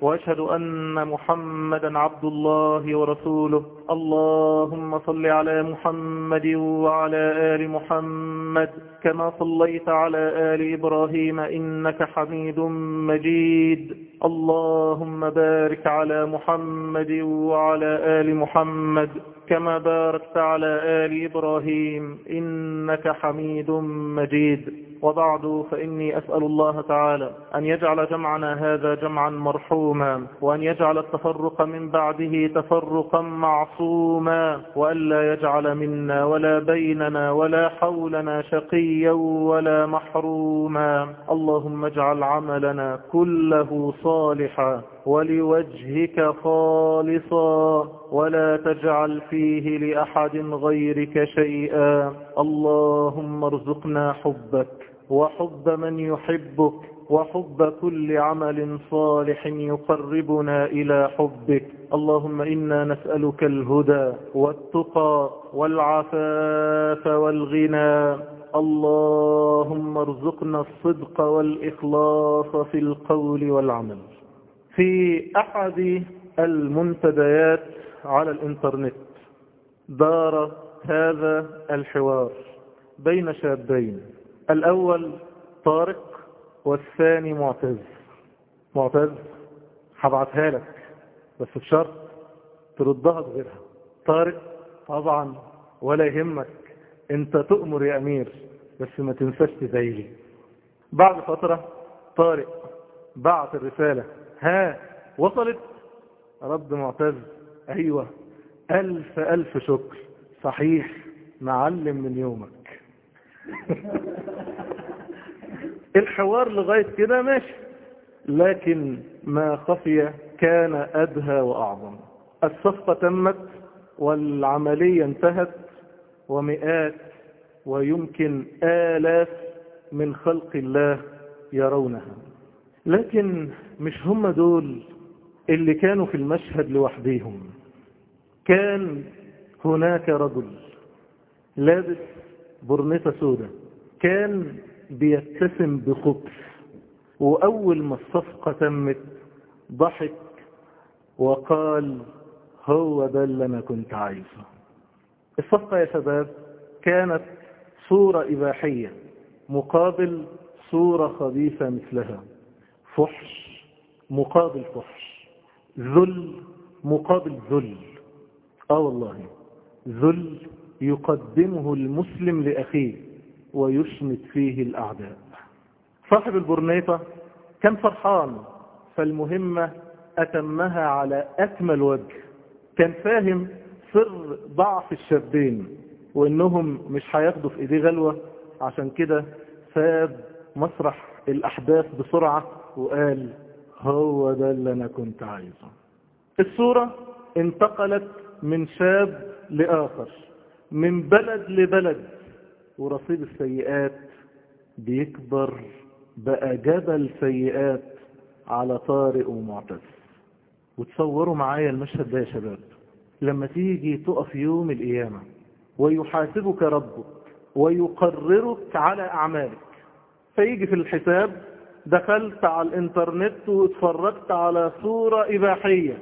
وأشهد أن محمدا عبد الله ورسوله. اللهم صل على محمد وعلى آل محمد كما صليت على آل إبراهيم إنك حميد مجيد. اللهم بارك على محمد وعلى آل محمد كما باركت على آل إبراهيم إنك حميد مجيد. وبعد فإني أسأل الله تعالى أن يجعل جمعنا هذا جمعا مرحوما وأن يجعل التفرق من بعده تفرقا معصوما وألا يجعل منا ولا بيننا ولا حولنا شقيا ولا محروما. اللهم اجعل عملنا كله صالحا ولوجهك خالصا ولا تجعل فيه لأحد غيرك شيئا. اللهم ارزقنا حبك. وحب من يحبك وحب كل عمل صالح يقربنا إلى حبك. اللهم إنا نسألك الهدى والتقى والعفاف والغنى. اللهم ارزقنا الصدق والإخلاص في القول والعمل. في أحد المنتديات على الإنترنت دار هذا الحوار بين شابين. الأول طارق والثاني معتز. معتز هبعتها لك بس بشرط تردها بغيرها. طارق طبعا ولا يهمك أنت تؤمر يا أمير بس ما تنساش تزايلي بعد فترة طارق بعت الرسالة ها وصلت؟ رد معتز أيوه ألف ألف شكر. صحيح معلم من يومك. الحوار لغاية كده ماشي. لكن ما خفي كان أدهى وأعظم. الصفقة تمت والعملية انتهت ومئات ويمكن آلاف من خلق الله يرونها. لكن مش هم دول اللي كانوا في المشهد لوحديهم. كان هناك رجل لابس برنيطة سودة كان بيتسم بخبث وأول ما الصفقة تمت ضحك وقال هو ده اللي أنا كنت عايزه. الصفقة يا شباب كانت صورة إباحية مقابل صورة خبيثة مثلها. فحش مقابل فحش ذل مقابل ذل. آه والله ذل يقدمه المسلم لأخيه ويشمت فيه الأعداء. صاحب البرنيطة كان فرحان فالمهمة أتمها على أكمل وجه. كان فاهم سر ضعف الشابين وإنهم مش هياخدوا في إيديه غلوة. عشان كده ساب مسرح الأحداث بسرعة وقال هو ده اللي أنا كنت عايزه. الصورة انتقلت من شاب لآخر. من بلد لبلد. ورصيد السيئات بيكبر بقى جبل سيئات على طارق ومعتز. وتصوروا معايا المشهد ده يا شباب. لما تيجي تقف يوم القيامة ويحاسبك ربك ويقررك على أعمالك. فيجي في الحساب دخلت على الإنترنت واتفرجت على صورة إباحية.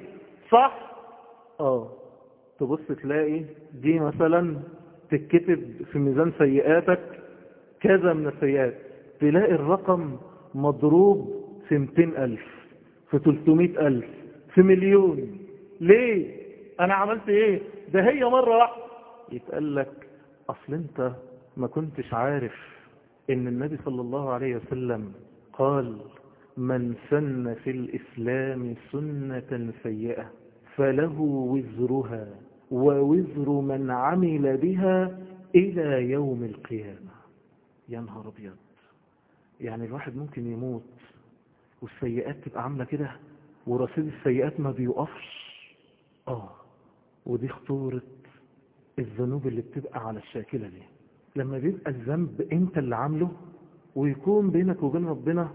صح؟ آه. تبص تلاقي دي مثلا تتكتب في ميزان سيئاتك كذا من السيئات تلاقي الرقم مضروب في 200 ألف في 300 ألف في مليون. ليه؟ أنا عملت إيه؟ ده هي مرة واحدة. يتقال لك أصل أنت ما كنتش عارف إن النبي صلى الله عليه وسلم قال من سن في الإسلام سنة سيئة فله وزرها. ووزر من عمل بها إلى يوم القيامة. يا نهار أبيض. يعني الواحد ممكن يموت والسيئات تبقى عاملة كده ورصيد السيئات ما بيوقفش آه ودي خطورة الذنوب اللي بتبقى على الشاكلة دي. لما بيبقى الذنب أنت اللي عامله ويكون بينك وبين ربنا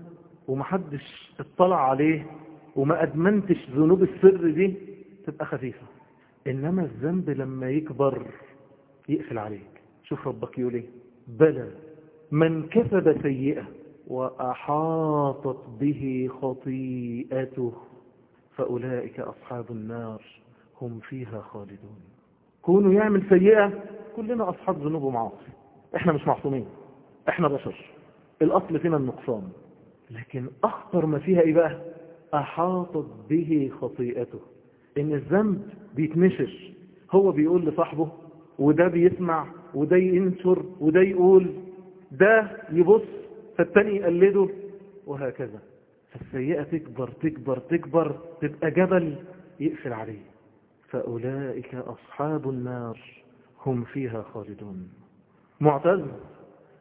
ومحدش اطلع عليه وما أدمنتش ذنوب السر دي تبقى خفيفة. إنما الذنب لما يكبر يقفل عليك. شوف ربك يقول إيه؟ بلى من كسب سيئة وأحاطت به خطيئته فأولئك أصحاب النار هم فيها خالدون. كونوا يعمل سيئة كلنا أصحاب ذنوب ومعاصي. إحنا مش معصومين إحنا بشر. الأصل فينا النقصان. لكن أخطر ما فيها إيه بقى؟ أحاطت به خطيئته. إن الذنب بيتنشر هو بيقول لصاحبه وده بيسمع وده ينشر وده يقول ده يبص فالتاني يقلده وهكذا. فالسيئة تكبر تكبر تكبر تبقى جبل يقفل عليه. فأولئك أصحاب النار هم فيها خالدون. معتز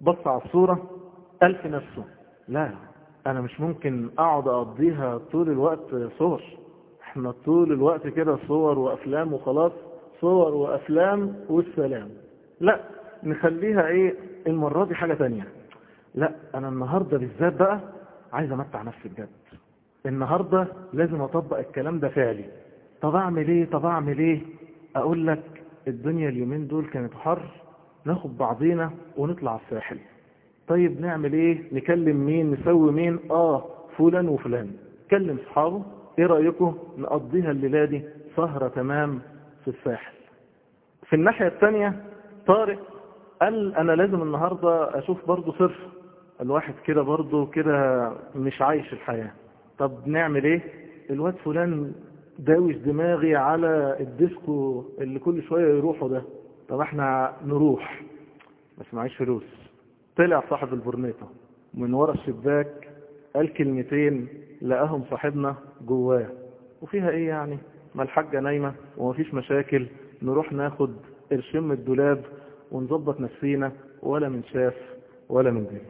بص على الصورة ألف نفسه لا أنا مش ممكن أقعد أقضيها طول الوقت صور. إحنا طول الوقت كده صور وأفلام وخلاص صور وأفلام والسلام. لا نخليها إيه المرة دي حاجة تانية. لا أنا النهاردة بالذات بقى عايز أمتع نفسي بجد. النهاردة لازم أطبق الكلام ده فعلي. طب أعمل إيه؟ طب أعمل إيه؟ أقول لك الدنيا اليومين دول كانت حر ناخد بعضينا ونطلع الساحل. طيب نعمل إيه؟ نكلم مين؟ نسوي مين؟ آه فلان وفلان. كلم صحابه. إيه رأيكم؟ نقضيها الليلة دي سهرة تمام في الساحل. في الناحية الثانية طارق قال أنا لازم النهاردة أشوف برضو صرف. الواحد كده برضو كده مش عايش الحياة. طب نعمل إيه؟ الواد فلان داوش دماغي على الديسكو اللي كل شوية يروحوا ده. طب إحنا نروح. بس معيش فلوس. طلع صاحب البرنيطة من ورا الشباك قال كلمتين لقاهم صاحبنا جواه. وفيها إيه يعني؟ ما الحاجة نايمة ومفيش مشاكل نروح ناخد قرشين من الدولاب ونظبط نفسينا ولا من شاف ولا من دري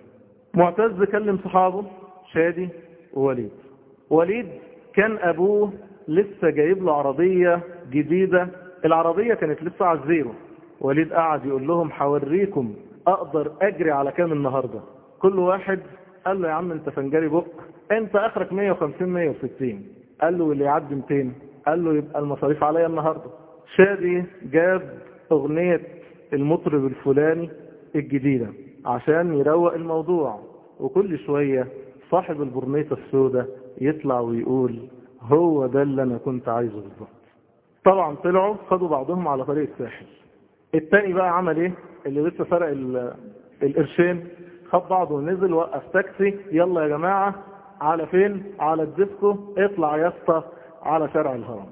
معتز كلم صحابه شادي ووليد. وليد كان أبوه لسه جايب له عربية جديدة. العربية كانت لسه على الزيرو. وليد قعد يقول لهم حوريكم أقدر أجري على كام النهاردة؟ كل واحد قال له يا عم انت فنجري بق. انت اخرك 150 160 قال له واللي يعدي 200 قال له يبقى المصاريف عليا النهاردة. شادي جاب أغنية المطرب الفلاني الجديدة عشان يروق الموضوع. وكل شوية صاحب البرنيطة السوداء يطلع ويقول هو ده اللي أنا كنت عايزه بالظبط. طبعا طلعوا خدوا بعضهم على طريق الساحل. التاني بقى عمل إيه؟ اللي لسه سرق القرشين. خد بعضه ونزل وقف تاكسي. يلا يا جماعة على فين؟ على الديسكو. اطلع يا اسطى على شارع الهرم.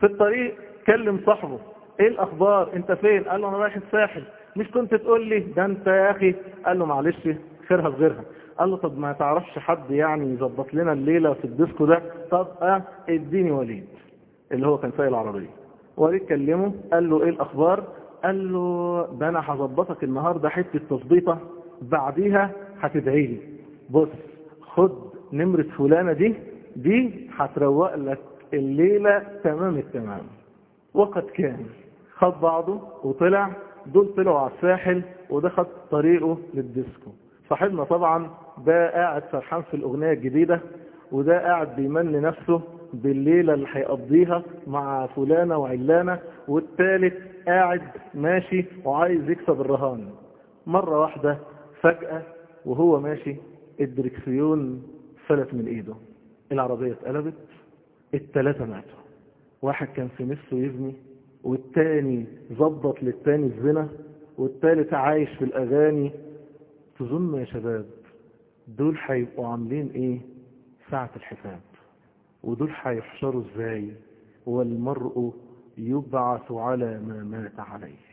في الطريق كلم صاحبه. إيه الأخبار؟ انت فين؟ قال له أنا رايح الساحل. مش كنت تقول لي ده انت يا أخي؟ قال له معلش خيرها بغيرها قال له طب ما تعرفش حد يعني يظبط لنا الليلة في الديسكو ده؟ طب آه اديني وليد اللي هو كان سايق العربية وليد كلمه قال له إيه الأخبار؟ قال له ده أنا هظبطك النهاردة حتة تظبيطة. بعديها هتدعي لي. بص خد نمرة فلانة دي دي هتروق لك الليلة تمام التمام. وقد كان. خد بعضه وطلع. دول طلعوا على الساحل وده خد طريقه للديسكو. صاحبنا طبعا ده قاعد فرحان في الأغنية الجديدة وده قاعد بيمن نفسه بالليلة اللي هيقضيها مع فلانة وعلانة والتالت قاعد ماشي وعايز يكسب الرهان. مرة واحدة فجأة وهو ماشي الدركسيون فلت من إيده. العربية اتقلبت التلاتة ماتوا. واحد كان في نفسه يزني والتاني ظبط للتاني الزنا والتالت عايش في الأغاني. تظن يا شباب دول هيبقوا عاملين إيه؟ ساعة الحساب. ودول هيحشروا إزاي؟ والمرء يبعث على ما مات عليه.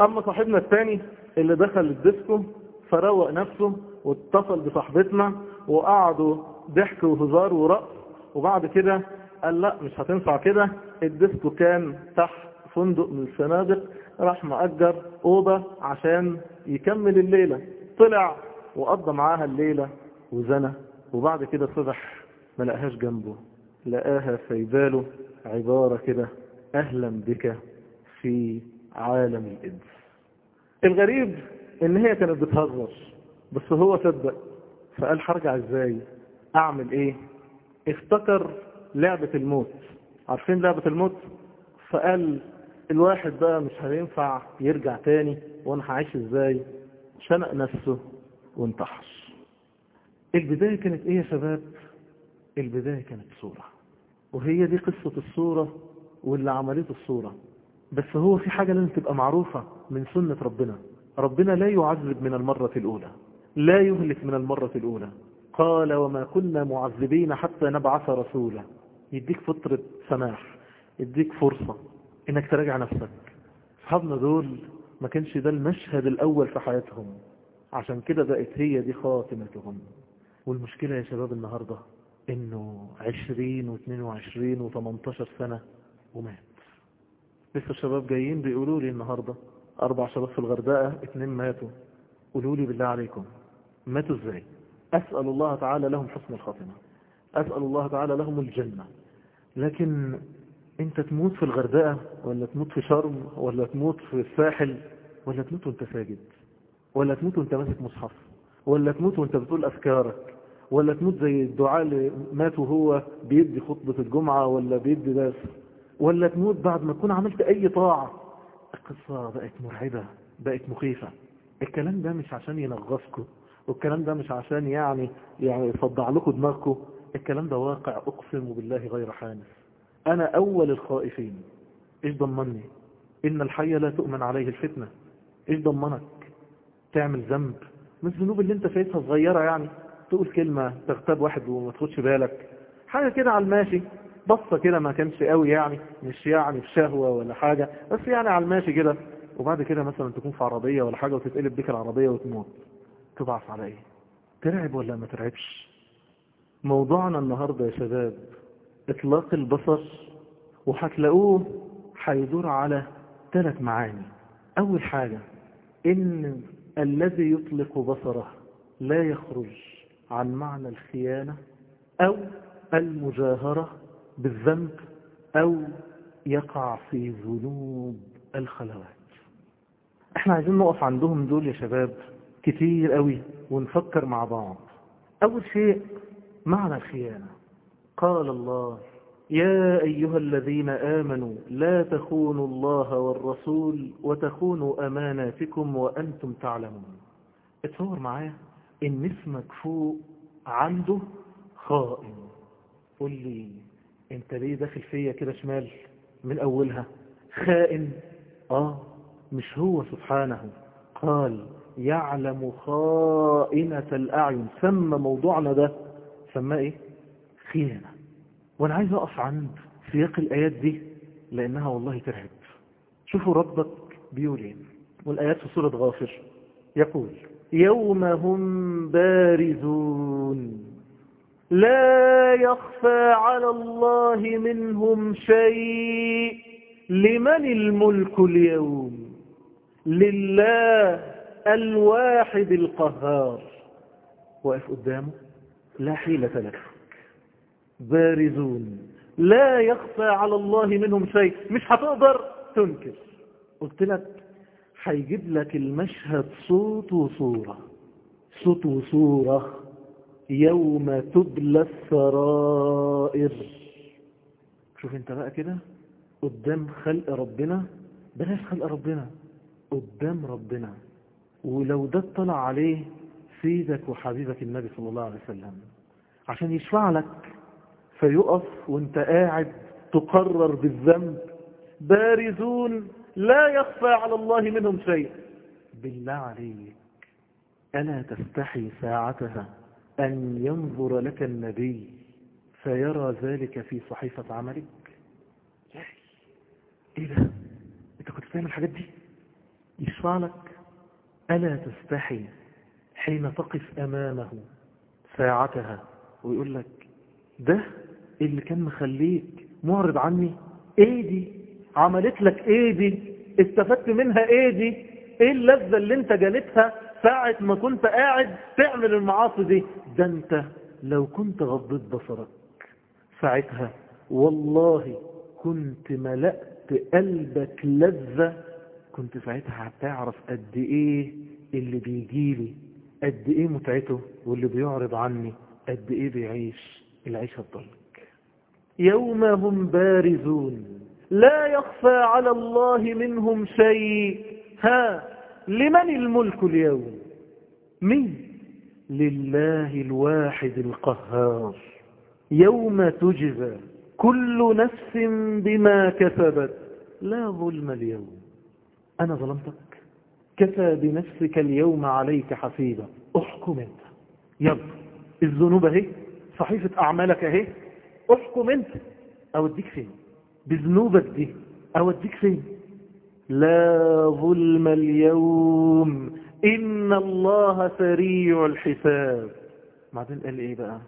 أما صاحبنا الثاني اللي دخل الديسكو فروق نفسه واتصل بصاحبتنا وقعدوا ضحك وهزار ورقص. وبعد كده قال لا مش هتنفع كده. الديسكو كان تحت فندق من الفنادق. راح مأجر أوضة عشان يكمل الليلة. طلع وقضى معاها الليلة وزنى. وبعد كده صبح ما لقاهاش جنبه. لقاها في باله عبارة كده أهلا بك في عالم الإنس. الغريب إن هي كانت بتهزر بس هو صدق. فقال هرجع إزاي؟ أعمل إيه؟ افتكر لعبة الموت. عارفين لعبة الموت؟ فقال الواحد بقى مش هينفع يرجع تاني وأنا هعيش إزاي؟ شنق نفسه وانتحر. البداية كانت إيه يا شباب؟ البداية كانت صورة. وهي دي قصة الصورة واللي عملته الصورة. بس هو في حاجة لازم تبقى معروفة من سنة ربنا. ربنا لا يعذب من المرة الأولى لا يهلك من المرة الأولى. قال وما كنا معذبين حتى نبعث رسولا. يديك فترة سماح يديك فرصة إنك تراجع نفسك. اصحابنا دول ما كانش ده المشهد الأول في حياتهم عشان كده بقت هي دي خاتمتهم. والمشكلة يا شباب النهاردة إنه عشرين واثنين وعشرين وثمانتاشر سنة ومات. لسه الشباب جايين بيقولوا لي النهاردة أربع شباب في الغردقة اثنين ماتوا. قولوا لي بالله عليكم ماتوا إزاي؟ أسأل الله تعالى لهم حسن الخاتمة. أسأل الله تعالى لهم الجنة. لكن أنت تموت في الغردقة ولا تموت في شرم ولا تموت في الساحل ولا تموت وأنت ساجد ولا تموت وأنت ماسك مصحف ولا تموت وأنت بتقول أذكارك ولا تموت زي الدعاء اللي مات وهو بيدي خطبة الجمعة ولا بيدي درس ولا تموت بعد ما تكون عملت أي طاعة. القصة بقت مرعبة بقت مخيفة. الكلام ده مش عشان ينغصكم والكلام ده مش عشان يعني يعني يصدع لكم دماغكم الكلام ده واقع أقسم بالله غير حانس أنا أول الخائفين. إيش ضمني؟ إن الحي لا تؤمن عليه الفتنة. إيش ضمنك؟ تعمل ذنب. من الذنوب اللي أنت شايفها صغيرة يعني. تقول كلمة تغتاب واحد وما تاخدش بالك. حاجة كده على الماشي. بصة كده ما كانش قوي يعني مش يعني في شهوة ولا حاجة بس يعني على الماشي كده. وبعد كده مثلا تكون في عربية ولا حاجة وتتقلب بيك العربية وتموت. تضعف على إيه ترعب ولا ما ترعبش؟ موضوعنا النهاردة يا شباب إطلاق البصر وهتلاقوه هيدور على ثلاث معاني. أول حاجة إن الذي يطلق بصره لا يخرج عن معنى الخيانة أو المجاهرة بالذنب أو يقع في ذنوب الخلوات. إحنا عايزين نقف عندهم دول يا شباب كتير قوي ونفكر مع بعض. أول شيء معنى الخيانة. قال الله يا أيها الذين آمنوا لا تخونوا الله والرسول وتخونوا أماناتكم وأنتم تعلمون. اتصور معايا إن اسمك فوق عنده خائن. قول لي انت ليه داخل فيا كده شمال من أولها؟ خائن. آه مش هو سبحانه. قال يعلم خائنة الأعين. سمى موضوعنا ده. سماه إيه؟ خيانة. وأنا عايز أقف عند سياق الآيات دي لأنها والله ترعب. شوفوا ربك بيقول إيه. والآيات في سورة غافر. يقول يوم هم بارزون. لا يخفى على الله منهم شيء. لمن الملك اليوم؟ لله الواحد القهار. واقف قدامه؟ لا حيلة لك. بارزون. لا يخفى على الله منهم شيء. مش هتقدر تنكر. قلت لك هيجيب لك المشهد صوت وصورة. صوت وصورة. يوم تبلى السرائر. شوف انت بقى كده. قدام خلق ربنا. بلاش خلق ربنا قدام ربنا. ولو ده اطلع عليه سيدك وحبيبك النبي صلى الله عليه وسلم. عشان يشفع لك فيقف وانت قاعد تقرر بالذنب. بارزون لا يخفى على الله منهم شيء. بالله عليك ألا تستحي ساعتها؟ أن ينظر لك النبي فيرى ذلك في صحيفة عملك؟ إيه ده؟ أنت كنت بتعمل الحاجات دي؟ يشفع لك ألا تستحي حين تقف أمامه ساعتها ويقول لك ده اللي كان مخليك معرض عني؟ إيه دي؟ عملت لك إيه دي؟ استفدت منها إيه دي؟ إيه اللذة اللي أنت جالتها ساعة ما كنت قاعد تعمل المعاصي دي ده انت لو كنت غضيت بصرك ساعتها والله كنت ملأت قلبك لذة كنت ساعتها هتعرف قد إيه اللي بيجيلي قد إيه متعته واللي بيعرض عني قد إيه بيعيش العيشة الضنك يوم هم بارزون لا يخفى على الله منهم شيء. ها لمن الملك اليوم؟ مين؟ لله الواحد القهار. يوم تجزى كل نفس بما كسبت. لا ظلم اليوم. أنا ظلمتك. كفى بنفسك اليوم عليك حسيبا احكم انت. يلا الذنوب اهي. صحيفة أعمالك اهي. احكم انت. أوديك فين؟ بذنوبك دي. أوديك فين؟ لا ظلم اليوم. إن الله سريع الحساب. بعدين قال إيه بقى؟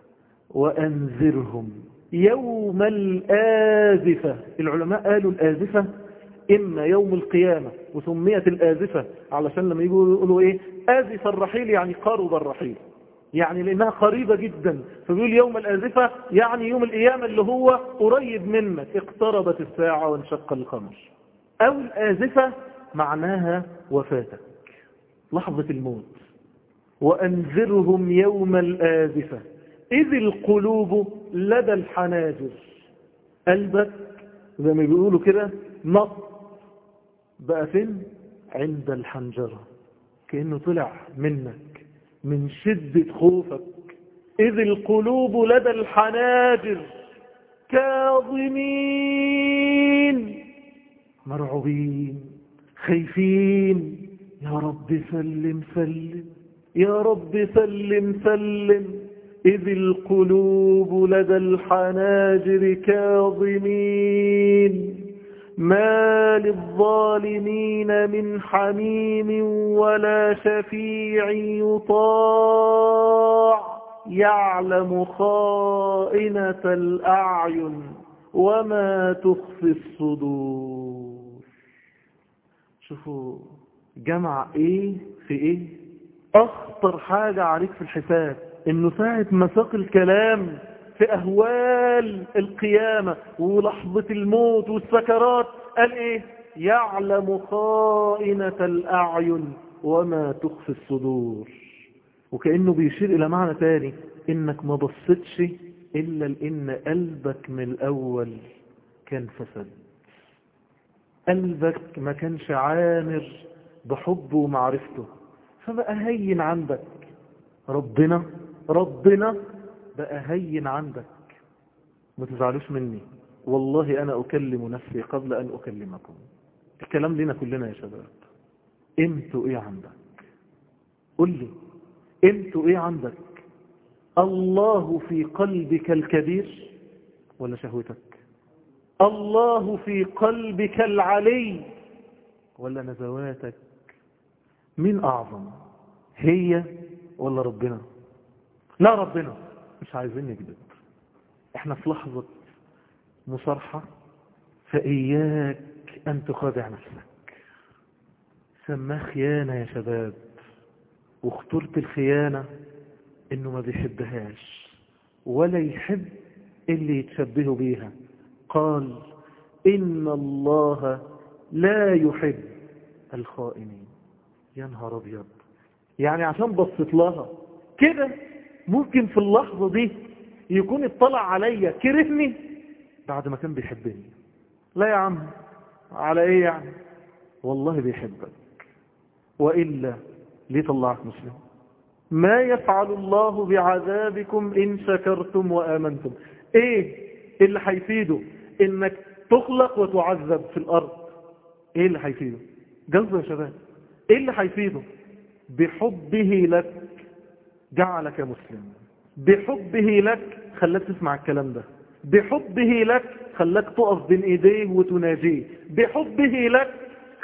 وأنذرهم يوم الآزفة. العلماء قالوا الآزفة إما يوم القيامة وسميت الآزفة علشان لما يقولوا يقولوا إيه؟ آزف الرحيل يعني قرب الرحيل. يعني لأنها قريبة جدا. فبيقول يوم الآزفة يعني يوم القيامة اللي هو قريب منك. اقتربت الساعة وانشق القمر. أو الآزفة معناها وفاتك لحظة الموت. وأنذرهم يوم الآزفة. إذ القلوب لدى الحناجر. قلبك زي ما بيقولوا كده نط. بقى فين؟ عند الحنجرة. كأنه طلع منك من شدة خوفك. إذ القلوب لدى الحناجر. كاظمين. مرعوبين خايفين. يا رب سلم سلم. يا رب سلم سلم. إذ القلوب لدى الحناجر كاظمين. ما للظالمين من حميم ولا شفيع يطاع. يعلم خائنة الأعين وما تخفي الصدور. شوفوا جمع إيه في إيه أخطر حاجة عليك في الحساب إنه ساعة مساق الكلام في أهوال القيامة ولحظة الموت والسكرات قال إيه؟ يعلم خائنة الأعين وما تخفي الصدور. وكأنه بيشير إلى معنى تاني إنك ما بصتش إلا لإن قلبك من الأول كان فسد قلبك ما كانش عامر بحبه ومعرفته. فبقى هين عندك. ربنا ربنا بقى هين عندك. ما تزعلوش مني. والله أنا أكلم نفسي قبل أن أكلمكم. الكلام لنا كلنا يا شباب. أنتوا إيه عندك؟ قل لي. أنتوا إيه عندك؟ الله في قلبك الكبير. ولا شهوتك؟ الله في قلبك العلي. ولا نزواتك مين أعظم. هي ولا ربنا؟ لا ربنا. مش عايزين نكذب. إحنا في لحظة مصارحة فإياك أن تخادع نفسك. سماه خيانة يا شباب. واخترت الخيانة إنه ما بيحبهاش ولا يحب اللي يتشبه بيها. قال إن الله لا يحب الخائنين. يا نهار أبيض. يعني عشان بصيت لها كده ممكن في اللحظة دي يكون اطلع عليا كرهني بعد ما كان بيحبني. لا يا عم على إيه يعني؟ والله بيحبك. وإلا ليه طلعك مسلم؟ ما يفعل الله بعذابكم إن شكرتم وآمنتم. إيه اللي هيفيده؟ إنك تخلق وتعذب في الأرض. إيه اللي هيفيده؟ جلسة يا شباب. إيه اللي هيفيده؟ بحبه لك جعلك مسلم بحبه لك خلاك تسمع الكلام ده. بحبه لك خلاك تقف بين إيديه وتناجيه. بحبه لك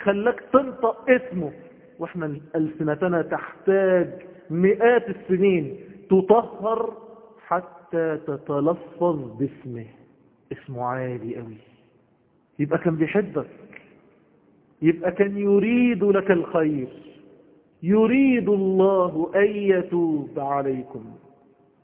خلاك تنطق اسمه. وإحنا ألسنتنا تحتاج مئات السنين تطهر حتى تتلفظ باسمه. اسمه عالي قوي. يبقى كان بيحبك. يبقى كان يريد لك الخير. يريد الله أن يتوب عليكم.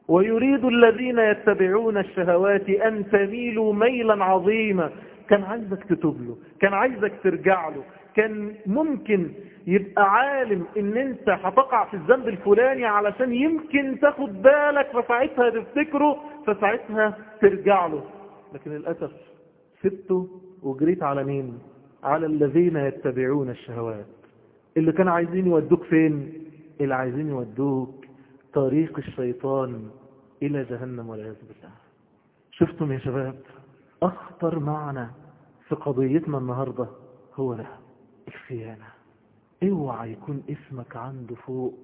ويريد الذين يتبعون الشهوات أن تميلوا ميلا عظيما. كان عايزك تتوب له. كان عايزك ترجع له. كان ممكن يبقى عالم إن أنت هتقع في الذنب الفلاني علشان يمكن تاخد بالك فساعتها تفتكره فساعتها ترجع له. لكن للأسف سبته وجريت على مين؟ على الذين يتبعون الشهوات. اللي كانوا عايزين يودوك فين؟ اللي عايزين يودوك طريق الشيطان إلى جهنم والعياذ بالله. شفتم يا شباب؟ أخطر معنى في قضيتنا النهاردة هو ده الخيانة. اوعى يكون اسمك عنده فوق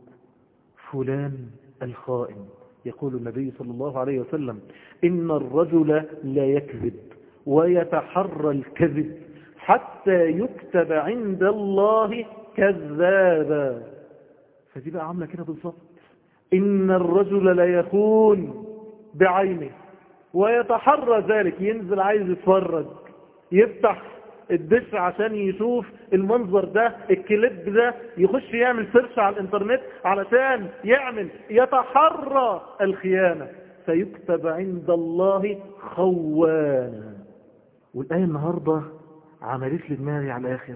فلان الخائن. يقول النبي صلى الله عليه وسلم إن الرجل لا يكذب ويتحرى الكذب حتى يكتب عند الله كذابا. فدي بقى عاملة كده بالظبط. إن الرجل لا يخون بعينه ويتحرى ذلك ينزل عايز يتفرج يفتح الدش عشان يشوف المنظر ده الكليب ده يخش يعمل سيرش على الإنترنت علشان يعمل يتحرى الخيانة. فيكتب عند الله خوانا. والآية النهاردة عملت لي دماغي على الآخر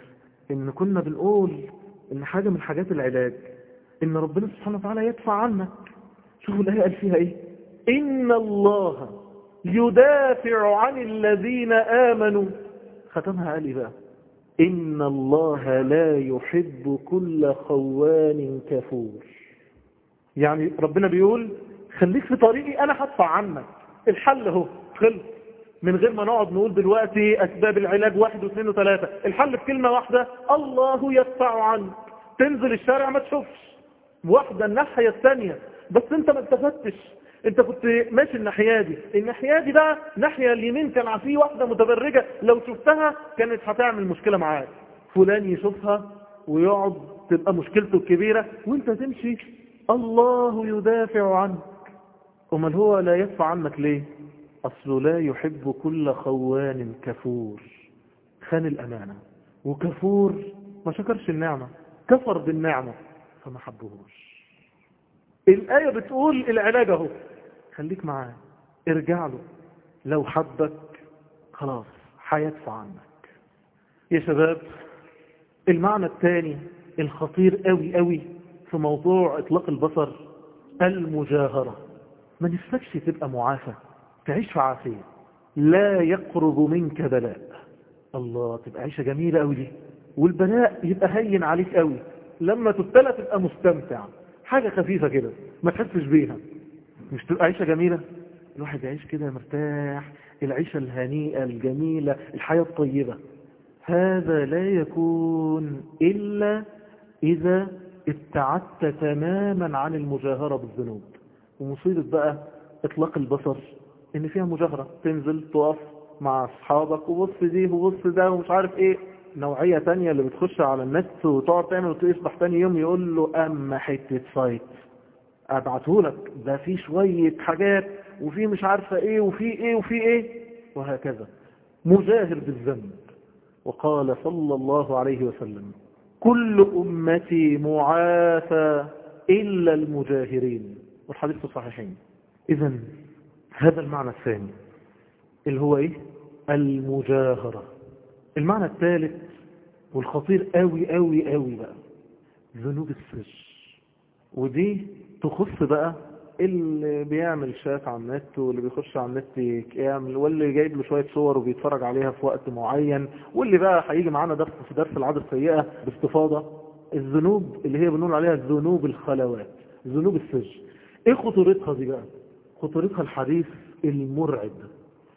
إن كنا بنقول إن حاجة من حاجات العلاج إن ربنا سبحانه وتعالى يدفع عنك شوفوا الآية قال فيها إيه؟ إن الله يدافع عن الذين آمنوا ختمها قال إيه بقى إن الله لا يحب كل خوان كفور. يعني ربنا بيقول خليك في طريقي أنا هدفع عنك. الحل هو خلص من غير ما نقعد نقول دلوقتي أسباب العلاج واحد واثنين وثلاثة. الحل في كلمة واحدة الله يدفع عنك. تنزل الشارع ما تشوفش. واحدة الناحية الثانية. بس أنت ما التفتش انت كنت ماشي الناحية دي. الناحية دي بقى ناحية اليمين كان فيه واحدة متبرجة. لو شفتها كانت هتعمل مشكلة معاك. فلان يشوفها ويقعد تبقى مشكلته الكبيرة وانت تمشي. الله يدافع عنك. أمال هو لا يدفع عنك ليه؟ اصله لا يحب كل خوان كفور. خان الأمانة. وكفور ما شكرش النعمة. كفر بالنعمة فما حبهوش. الآية بتقول العلاج أهو. خليك معاه. ارجع له. لو حبك خلاص هيدفع عنك. يا شباب المعنى الثاني الخطير قوي قوي في موضوع إطلاق البصر المجاهرة. ما نفسكش تبقى معافى تعيش في عافية. لا يقرب منك بلاء. الله تبقى عيشة جميلة قوي دي. والبلاء يبقى هين عليك قوي. لما تبتلى تبقى مستمتع. حاجة خفيفة كده ما تحسش بيها. مش تبقى عيشة جميلة؟ الواحد يعيش كده مرتاح العيشة الهنيئة الجميلة الحياة الطيبة. هذا لا يكون إلا إذا ابتعدت تماما عن المجاهرة بالذنوب. ومصيبة بقى إطلاق البصر إن فيها مجاهرة تنزل تقف مع أصحابك وبص دي وبص ده ومش عارف إيه. نوعية تانية اللي بتخش على النت وتقعد تعمل وتصبح تاني يوم يقول له أما حتة سايت أبعتهولك. ده في شوية حاجات وفي مش عارفة إيه وفي إيه وفي إيه وهكذا. مجاهر بالذنب. وقال صلى الله عليه وسلم كل أمتي معافى إلا المجاهرين. والحديث في الصحيحين إذا هذا المعنى الثاني اللي هو إيه؟ المجاهرة. المعنى الثالث والخطير قوي قوي قوي بقى ذنوب السر. ودي تخص بقى اللي بيعمل شات على النت واللي بيخش على النت يعمل واللي جايب له شوية صور وبيتفرج عليها في وقت معين واللي بقى هيجي معانا درس في درس العادة السيئة باستفاضة. الذنوب اللي هي بنقول عليها ذنوب الخلوات ذنوب السر إيه خطورتها دي بقى؟ خطورتها الحديث المرعب.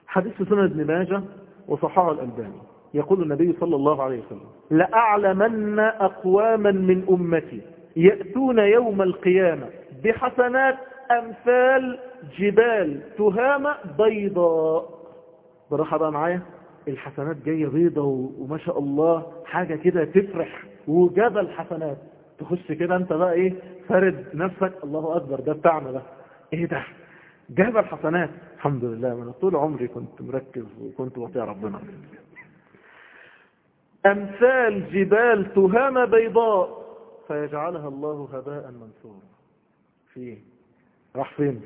حديث سنة ابن ماجه وصححه الألباني. يقول النبي صلى الله عليه وسلم لأعلمن أقواما من أمتي يأتون يوم القيامة بحسنات أمثال جبال تهامة بيضاء. براحة بقى معايا. الحسنات جاية بيضة وما شاء الله حاجة كده تفرح وجبل حسنات تخش كده انت بقى إيه فرد نفسك. الله أكبر ده بتاعنا ده. إيه ده؟ جبل حسنات. الحمد لله من طول عمري كنت مركز وكنت بطيع ربنا. أمثال جبال تهامة بيضاء. فيجعلها الله هباء منثورا. في راح فين؟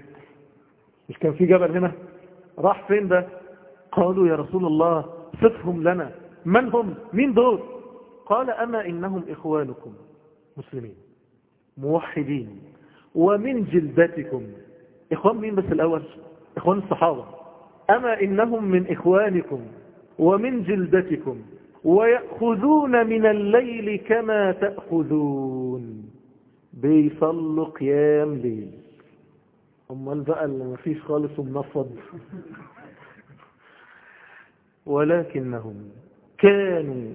مش كان في جبل هنا؟ راح فين ده؟ قالوا يا رسول الله صفهم لنا. من هم؟ مين دول؟ قال أما إنهم إخوانكم مسلمين موحدين. ومن جلدتكم. إخوان مين بس الأول؟ إخوان الصحابة. أما إنهم من إخوانكم ومن جلدتكم ويأخذون من الليل كما تأخذون. بيصلوا قيام ليل. أمال بقى اللي ما فيش خالص ومنفض ولكنهم كانوا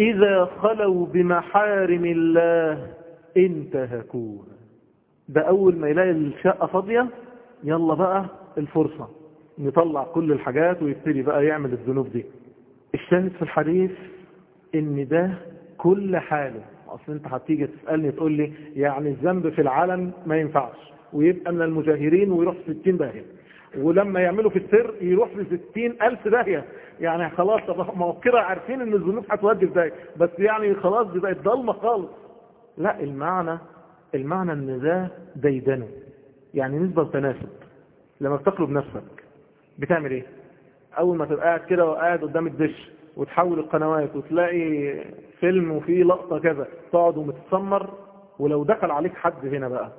إذا خلوا بمحارم الله انتهكوها. ده أول ما يلاقي الشقة فاضية يلا بقى الفرصة نطلع كل الحاجات ويبتدي بقى يعمل الذنوب دي. الشاهد في الحديث إن ده كل حاله أصل أنت هتيجي تسألني تقول لي يعني الذنب في العلن ما ينفعش ويبقى من المجاهرين ويروح في 60 داهية ولما يعملوا في السر يروح في 60 ألف داهية. يعني خلاص ما هو كده عارفين إن الذنوب هتودي داهية بس يعني خلاص دي بقت ضلمة خالص. لا المعنى المعنى إن ده ديدنه. يعني نسبة وتناسب لما بتقلب نفسك بتعمل إيه؟ أول ما تبقى قاعد كده وقاعد قدام الدش وتحول القنوات وتلاقي فيلم وفيه لقطة كذا تقعد ومتسمر ولو دخل عليك حد هنا بقى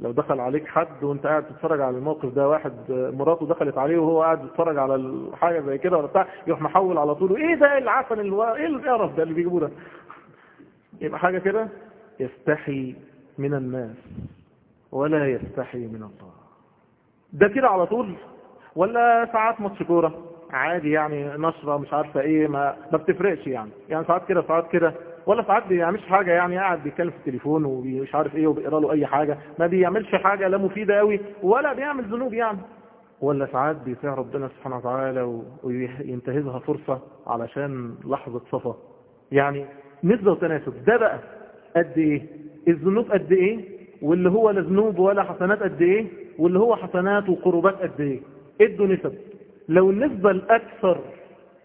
لو دخل عليك حد وانت قاعد تتفرج على الموقف ده واحد مراته دخلت عليه وهو قاعد يتفرج على حاجة زي كده ولا بتاع يروح محول على طول إيه ده؟ العسل الوا... إيه القرف ده اللي بيجيبوه ده؟ يبقى حاجة كده يستحي من الناس ولا يستحي من الله. ده كده على طول؟ ولا ساعات ماتش كورة؟ عادي يعني نشرة مش عارفة إيه ما, ما بتفرقش يعني. يعني ساعات كده ساعات كده. ولا ساعات بيعملش حاجة يعني قاعد بيتكلم في التليفون ومش عارف إيه وبيقرأ له أي حاجة. ما بيعملش حاجة لا مفيدة قوي ولا بيعمل ذنوب يعني. ولا ساعات بيطيع ربنا سبحانه وتعالى وينتهزها فرصة علشان لحظة صفا. يعني نسبة وتناسب. ده بقى قد إيه؟ الذنوب قد إيه؟ واللي هو لا ذنوب ولا حسنات قد إيه؟ واللي هو حسنات وقربات قد إيه؟ إدوا نسب. لو النسبة الأكثر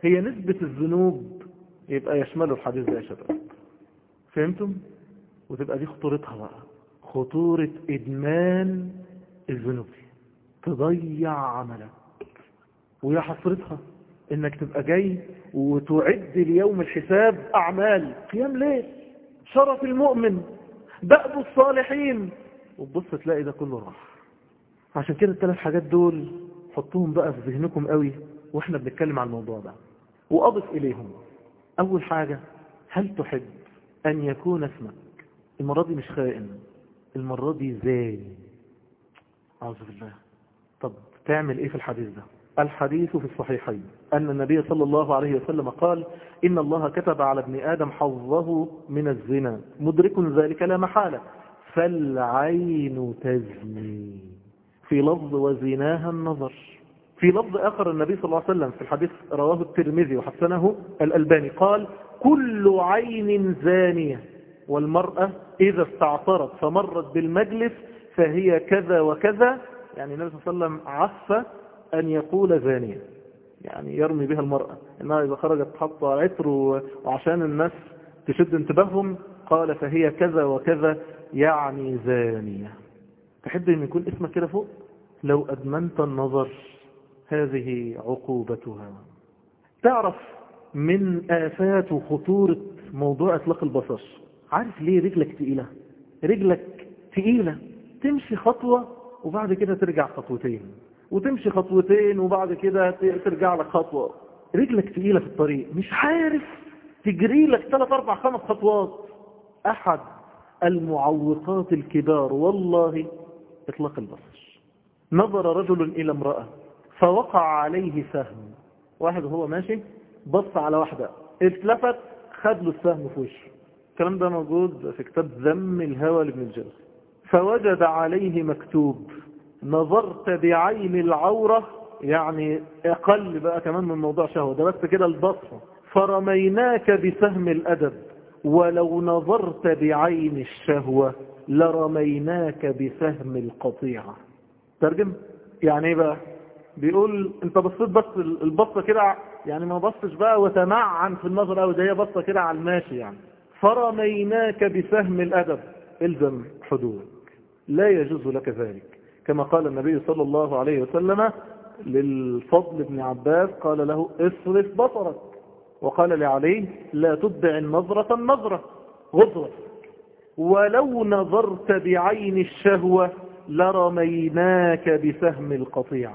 هي نسبة الذنوب يبقى يشمله الحديث ده يا شباب. فهمتم؟ وتبقى دي خطورتها بقى. خطورة إدمان الذنوب. تضيع عملك. ويا حسرتها إنك تبقى جاي وتعد ليوم الحساب أعمال. قيام ليل. شرف المؤمن. دأب الصالحين. وتبص تلاقي ده كله راح. عشان كده الثلاث حاجات دول حطوهم بقى في ذهنكم قوي وإحنا بنتكلم عن الموضوع ده. وأضف إليهم. أول حاجة هل تحب أن يكون اسمك؟ المرة دي مش خائن المرة دي زاني أعوذ بالله. طب تعمل إيه في الحديث ده؟ الحديث في الصحيحين. أن النبي صلى الله عليه وسلم قال إن الله كتب على ابن آدم حظه من الزنا. مدرك ذلك لا محالة. فالعين تزني. في لفظ وزناها النظر. في لفظ آخر النبي صلى الله عليه وسلم في الحديث رواه الترمذي وحسنه الألباني قال كل عين زانية والمرأة إذا استعطرت فمرت بالمجلس فهي كذا وكذا. يعني النبي صلى الله عليه وسلم عف أن يقول زانية. يعني يرمي بها المرأة. إنها إذا خرجت تحط عطر وعشان الناس تشد انتباههم قال فهي كذا وكذا يعني زانية. تحب أن يكون اسمك كده فوق؟ لو أدمنت النظر هذه عقوبتها. تعرف من آفات وخطورة موضوع إطلاق البصر. عارف ليه رجلك تقيلة؟ رجلك تقيلة. تمشي خطوة وبعد كده ترجع خطوتين. وتمشي خطوتين وبعد كده ترجع لك خطوة. رجلك تقيلة في الطريق. مش عارف تجري لك ثلاث أربع خمس خطوات. أحد المعوقات الكبار. والله إطلاق البصر. نظر رجل إلى امرأة فوقع عليه سهم. واحد وهو ماشي بص على واحدة اتلفت خد له السهم في وشه. الكلام ده موجود في كتاب ذم الهوى لابن الجوزي فوجد عليه مكتوب نظرت بعين العورة يعني أقل بقى كمان من موضوع شهوة ده بس كده البصر. فرميناك بسهم الأدب ولو نظرت بعين الشهوة لرميناك بسهم القطيعة. ترجم يعني إيه بقى؟ بيقول أنت بصيت بس البصة كده يعني ما بصش بقى وتمعن في النظر أو ده هي بصة كده على الماشي يعني. فرميناك بسهم الأدب. إلزم حدودك. لا يجوز لك ذلك. كما قال النبي صلى الله عليه وسلم للفضل بن عباس قال له اصرف بصرك. وقال لعلي لا تتبع النظرة النظرة غضوة ولو نظرت بعين الشهوة لرميناك بسهم القطيع.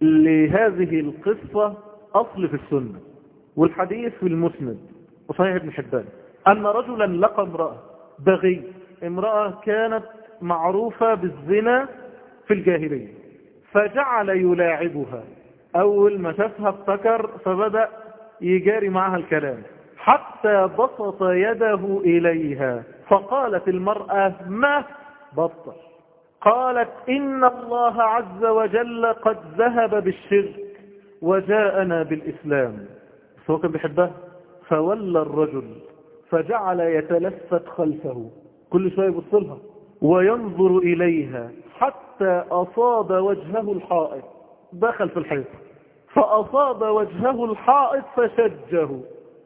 لهذه القصة أصل في السنة والحديث في المسند وصحيح ابن حبان. أن رجلا لقى امرأة بغي امرأة كانت معروفة بالزنا في الجاهلية فجعل يلاعبها. أول ما شافها افتكر فبدأ يجاري معها الكلام حتى بسط يده إليها فقالت المرأة ما بطل. قالت إن الله عز وجل قد ذهب بالشرك وجاءنا بالإسلام. هو كان بيحبها؟ فولى الرجل فجعل يتلفت خلفه. كل شوية يبص لها وينظر إليها حتى أصاب وجهه الحائط. دخل في الحيط فأصاب وجهه الحائط فشجه.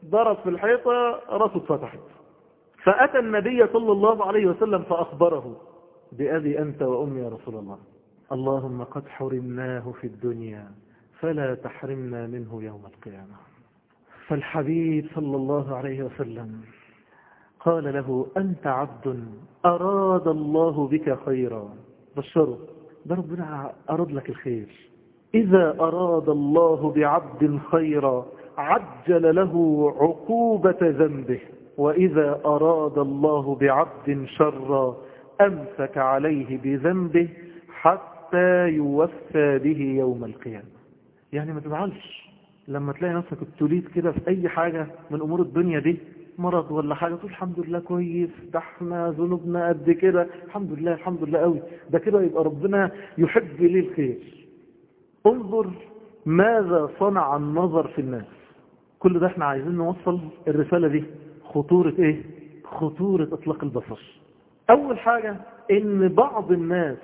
ضرب في الحيطة رأسه اتفتحت. فأتى النبي صلى الله عليه وسلم فأخبره. بأبي أنت وأمي يا رسول الله. اللهم قد حرمناه في الدنيا فلا تحرمنا منه يوم القيامة. فالحبيب صلى الله عليه وسلم قال له أنت عبد أراد الله بك خيرا. بشره ده ربنا أراد لك الخير. إذا أراد الله بعبد خيرا عجل له عقوبة ذنبه. وإذا أراد الله بعبد شرا أمسك عليه بذنبه حتى يوفى به يوم القيامة. يعني ما تزعلش. لما تلاقي نفسك ابتليت كده في أي حاجة من أمور الدنيا دي مرض ولا حاجة تقول الحمد لله كويس ده إحنا ذنوبنا قد كده الحمد لله الحمد لله قوي. ده كده يبقى ربنا يحب لي الخير انظر ماذا صنع النظر في الناس. كل ده إحنا عايزين نوصل الرسالة دي. خطورة إيه؟ خطورة إطلاق البصر. أول حاجة إن بعض الناس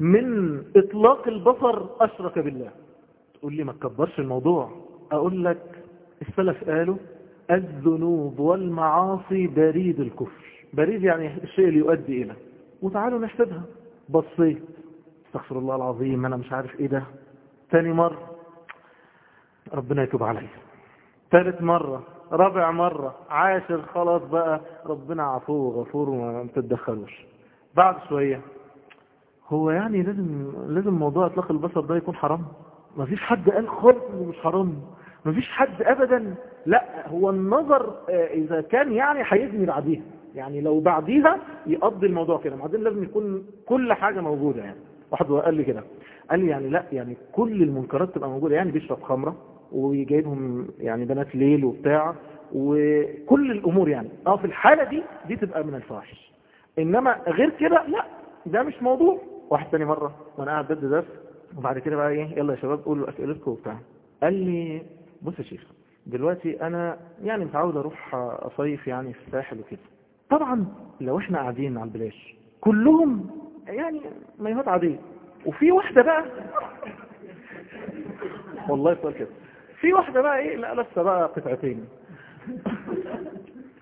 من إطلاق البصر أشرك بالله. تقول لي ما تكبرش الموضوع. أقول لك السلف قالوا الذنوب والمعاصي بريد الكفر. بريد يعني الشيء اللي يؤدي إلى. وتعالوا نحسبها. بصيت. استغفر الله العظيم أنا مش عارف إيه ده. تاني مرة. ربنا يتوب عليا. ثالث مرة. رابع مرة. عاشر خلاص بقى. ربنا عفو وغفور وما تتدخلوش. بعد شوية. هو يعني لازم لازم موضوع إطلاق البصر ده يكون حرام؟ ما فيش حد قال خالص إنه مش حرام. ما فيش حد ابدا. لا هو النظر إذا كان يعني هيزني بعديها. يعني لو بعديها يقضي الموضوع كده. بعدين لازم يكون كل حاجة موجودة يعني. واحد قال لي كده. قال لي يعني لا يعني كل المنكرات تبقى موجودة. يعني بيشرب خمرة. ويجيبهم يعني بنات ليل وبتاع وكل الأمور يعني. أه في الحالة دي دي تبقى من الفواحش. إنما غير كده لا ده مش موضوع. واحد تاني مرة وأنا قاعد ضد درس وبعد كده بقى إيه يلا يا شباب قولوا أسئلتكم وبتاع. قال لي بص يا شيخ دلوقتي أنا يعني متعود أروح أصيف يعني في الساحل وكده. طبعا لو إحنا قاعدين على البلاش كلهم يعني مايوهات عادية. وفي واحدة بقى والله سؤال كده. في واحدة بقى إيه؟ لا لسه بقى قطعتين.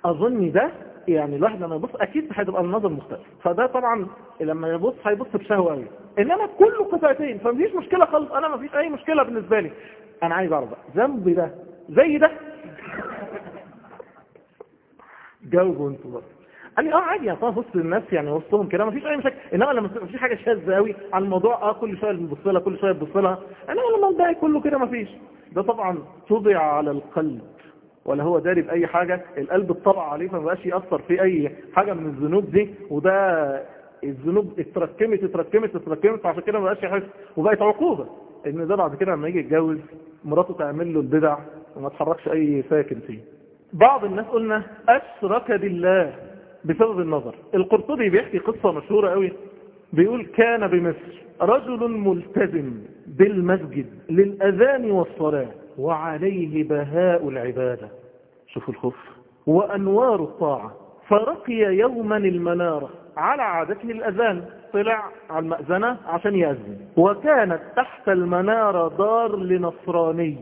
أظن ده يعني الواحد لما يبص أكيد هتبقى النظر مختلف. فده طبعا لما يبص هيبص بشهوة قوي إنما كله قطعتين فمفيش مشكلة خالص. أنا مفيش أي مشكلة بالنسبة لي. أنا عايز أعرف ذنبي ده زي ده؟ جاوبوا أنتوا بقى. قال لي آه عادي يعني طبعا وسط الناس يعني وسطهم كده مفيش أي مشاكل. إنما لما في حاجة شاذة قوي على الموضوع آه كل شوية بنبص لها كل شوية بنبص لها. إنما لما الباقي كله كده مفيش. ده طبعا طبع على القلب ولا هو داري بأي حاجة؟ القلب اتطبع عليه فما بقاش يأثر في أي حاجة من الذنوب دي وده الذنوب اتركمت اتركمت اتركمت فعشان كده ما بقاش يحس. وبقت عقوبة إن ده بعد كده لما يجي يتجوز مراته تعمل له البدع وما تحركش أي ساكن فيه. بعض الناس قلنا أشرك بالله بسبب النظر. القرطبي بيحكي قصة مشهورة قوي بيقول كان بمصر رجل ملتزم بالمسجد للأذان والصلاة وعليه بهاء العبادة. شوفوا الخوف. وأنوار الطاعة. فرقي يوما المنارة. على عادته الأذان. طلع على المأذنة عشان يأذن. وكانت تحت المنارة دار لنصراني.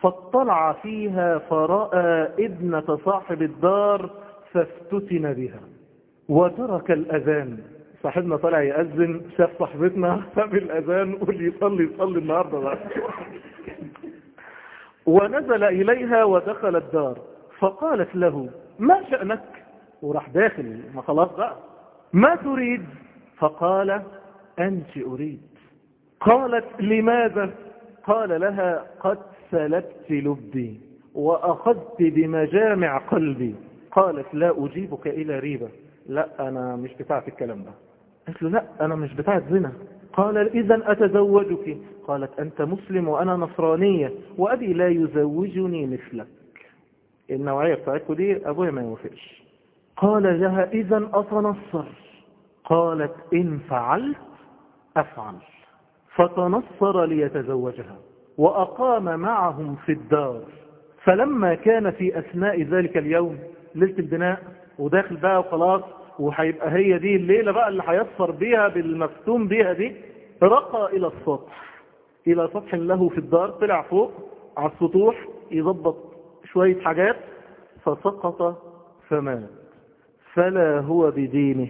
فاطلع فيها فرأى ابنة صاحب الدار فافتتن بها. وترك الأذان. صاحبنا طلع يأذن شاف صاحبتنا ساب الأذان واللي يصلي يصلي النهاردة بقى. ونزل إليها ودخل الدار. فقالت له ما شأنك؟ وراح داخل. ما خلاص بقى. ما تريد؟ فقال أنت أريد. قالت لماذا؟ قال لها قد سلبت لبي وأخذت بمجامع قلبي. قالت لا أجيبك إلى ريبة. لا أنا مش بتاعت الكلام ده. قالت له لا أنا مش بتاعت زنا قال إذا أتزوجك. قالت أنت مسلم وأنا نصرانية وأبي لا يزوجني مثلك. النوعية بتاعتكم دي أبويا ما يوافقش. قال لها إذا أتنصر. قالت إن فعلت أفعل. فتنصر ليتزوجها وأقام معهم في الدار. فلما كان في أثناء ذلك اليوم ليلة البناء وداخل بقى وخلاص وهيبقى هي دي الليلة بقى اللي هيصفر بيها بالمفتوم بيها دي. رقى إلى السطح. إلى سطح له في الدار طلع فوق على السطوح يضبط شوية حاجات فسقط فمات. فلا هو بدينه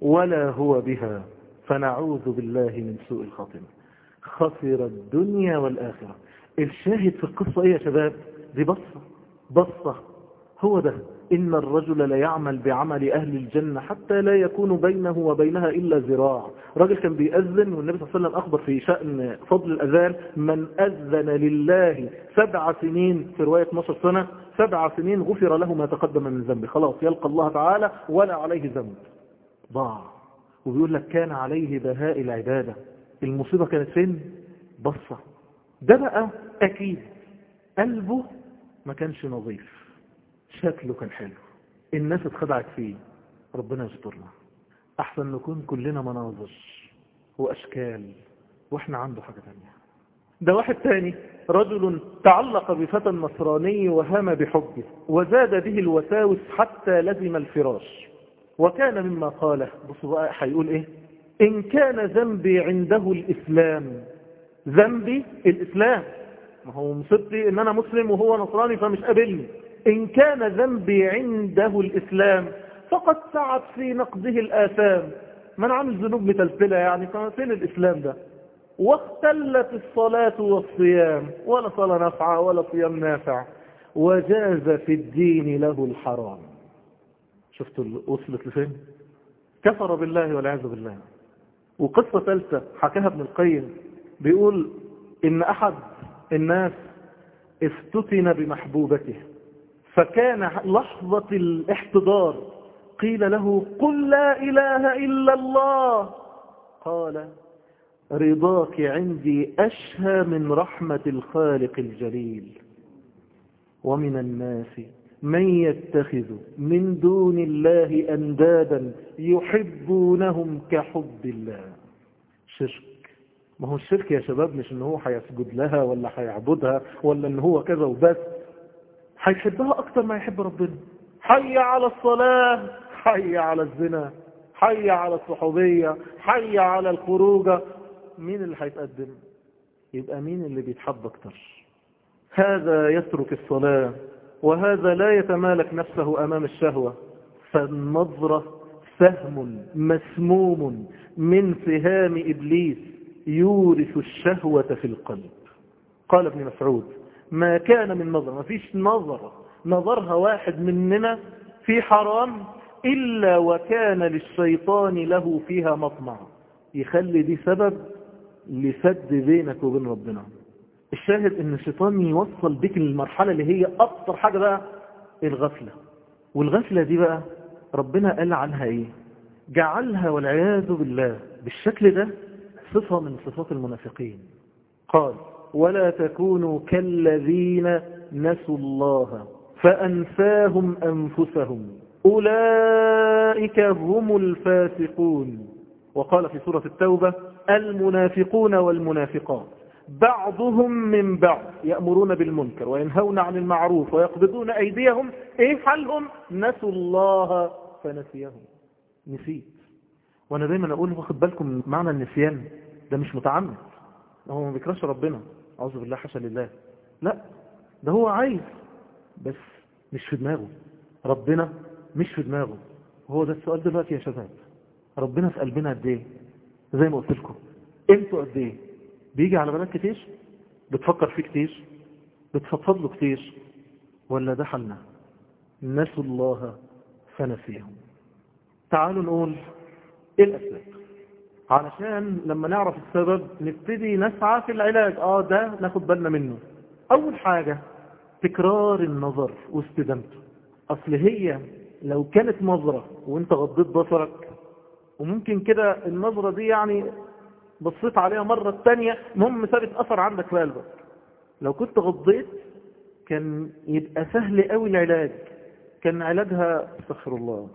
ولا هو بها. فنعوذ بالله من سوء الخاتمة خسر الدنيا والآخرة. الشاهد في القصة إيه يا شباب؟ دي بصة. بصة. هو ده. إن الرجل لا يعمل بعمل أهل الجنة حتى لا يكون بينه وبينها إلا ذراع. راجل كان بيأذن والنبي صلى الله عليه وسلم أخبر في شأن فضل الأذان من أذن لله سبع سنين في رواية 12 سنة سبع سنين غفر له ما تقدم من ذنبه خلاص يلقى الله تعالى ولا عليه ذنب. ضاع. وبيقول لك كان عليه بهاء العبادة. المصيبة كانت فين؟ بصة. ده بقى أكيد. قلبه ما كانش نظيف. شكله كان حلو. الناس اتخدعت فيه. ربنا يسترنا. أحسن نكون كلنا مناظر وأشكال وإحنا عنده حاجة تانية. ده واحد تاني رجل تعلق بفتى نصراني وهام بحبه وزاد به الوساوس حتى لزم الفراش. وكان مما قاله بصوا بقى هيقول إيه؟ إن كان ذنبي عنده الإسلام. ذنبي الإسلام. ما هو مصيبتي إن أنا مسلم وهو نصراني فمش قابلني. إن كان ذنبي عنده الإسلام فقد سعت في نقضه الآثام. من عامل ذنوب متلتلة يعني؟ فين الإسلام ده؟ واختلت الصلاة والصيام ولا صلاة نافعة ولا صيام نافع. وجاز في الدين له الحرام. شفتوا وصلت لفين؟ كفر بالله والعياذ بالله. وقصة ثالثة حكاها ابن القيم. بيقول إن أحد الناس افتتن بمحبوبته. فكان لحظة الاحتضار. قيل له قل لا إله إلا الله. قال رضاك عندي أشهى من رحمة الخالق الجليل. ومن الناس من يتخذ من دون الله أندادا يحبونهم كحب الله. شرك. ما هو الشرك يا شباب مش إن هو هيسجد لها ولا هيعبدها ولا إن هو كذا وبس. هيحبها أكتر ما يحب ربنا. حي على الصلاة حي على الزنا حي على الصحوبية حي على الخروجة. مين اللي هيتقدم يبقى مين اللي بيتحب أكتر؟ هذا يترك الصلاة وهذا لا يتمالك نفسه أمام الشهوة. فالنظرة سهم مسموم من سهام إبليس يورث الشهوة في القلب. قال ابن مسعود ما كان من نظر ما فيش نظر نظرها واحد مننا في حرام إلا وكان للشيطان له فيها مطمع. يخلي دي سبب لسد بينك وبين ربنا. الشاهد إن الشيطان يوصل بك للمرحلة اللي هي أكتر حاجة بقى الغفلة. والغفلة دي بقى ربنا قال عنها إيه؟ جعلها والعياذ بالله. بالشكل ده صفة من صفات المنافقين. قال ولا تكونوا كالذين نسوا الله فأنساهم أنفسهم. أولئك هم الفاسقون. وقال في سورة التوبة المنافقون والمنافقات. بعضهم من بعض يأمرون بالمنكر وينهون عن المعروف ويقبضون أيديهم. إيه حالهم؟ نسوا الله فنسيهم. نسيت. وأنا دايما أقول واخد بالكم معنى النسيان ده مش متعمد. هو ما بيكرهش ربنا. أعوذ بالله حاشا لله. لا ده هو عايز بس مش في دماغه. ربنا مش في دماغه. هو ده السؤال دلوقتي يا شباب. ربنا في قلبنا قد إيه؟ زي ما قلت لكم. أنتوا قد إيه؟ بيجي على بالك كتير؟ بتفكر فيه كتير؟ بتفضفض له كتير؟ ولا ده حالنا نسوا الله فنسيهم. تعالوا نقول إيه الأسباب؟ علشان لما نعرف السبب نبتدي نسعى في العلاج. آه ده ناخد بالنا منه. أول حاجة تكرار النظر واستدامته أصل هي لو كانت نظرة وانت غضيت بصرك وممكن كده النظرة دي يعني بصيت عليها مرة تانية المهم ثابت أثر عندك في قلبك. لو كنت غضيت كان يبقى سهل قوي العلاج. كان علاجها استغفر الله.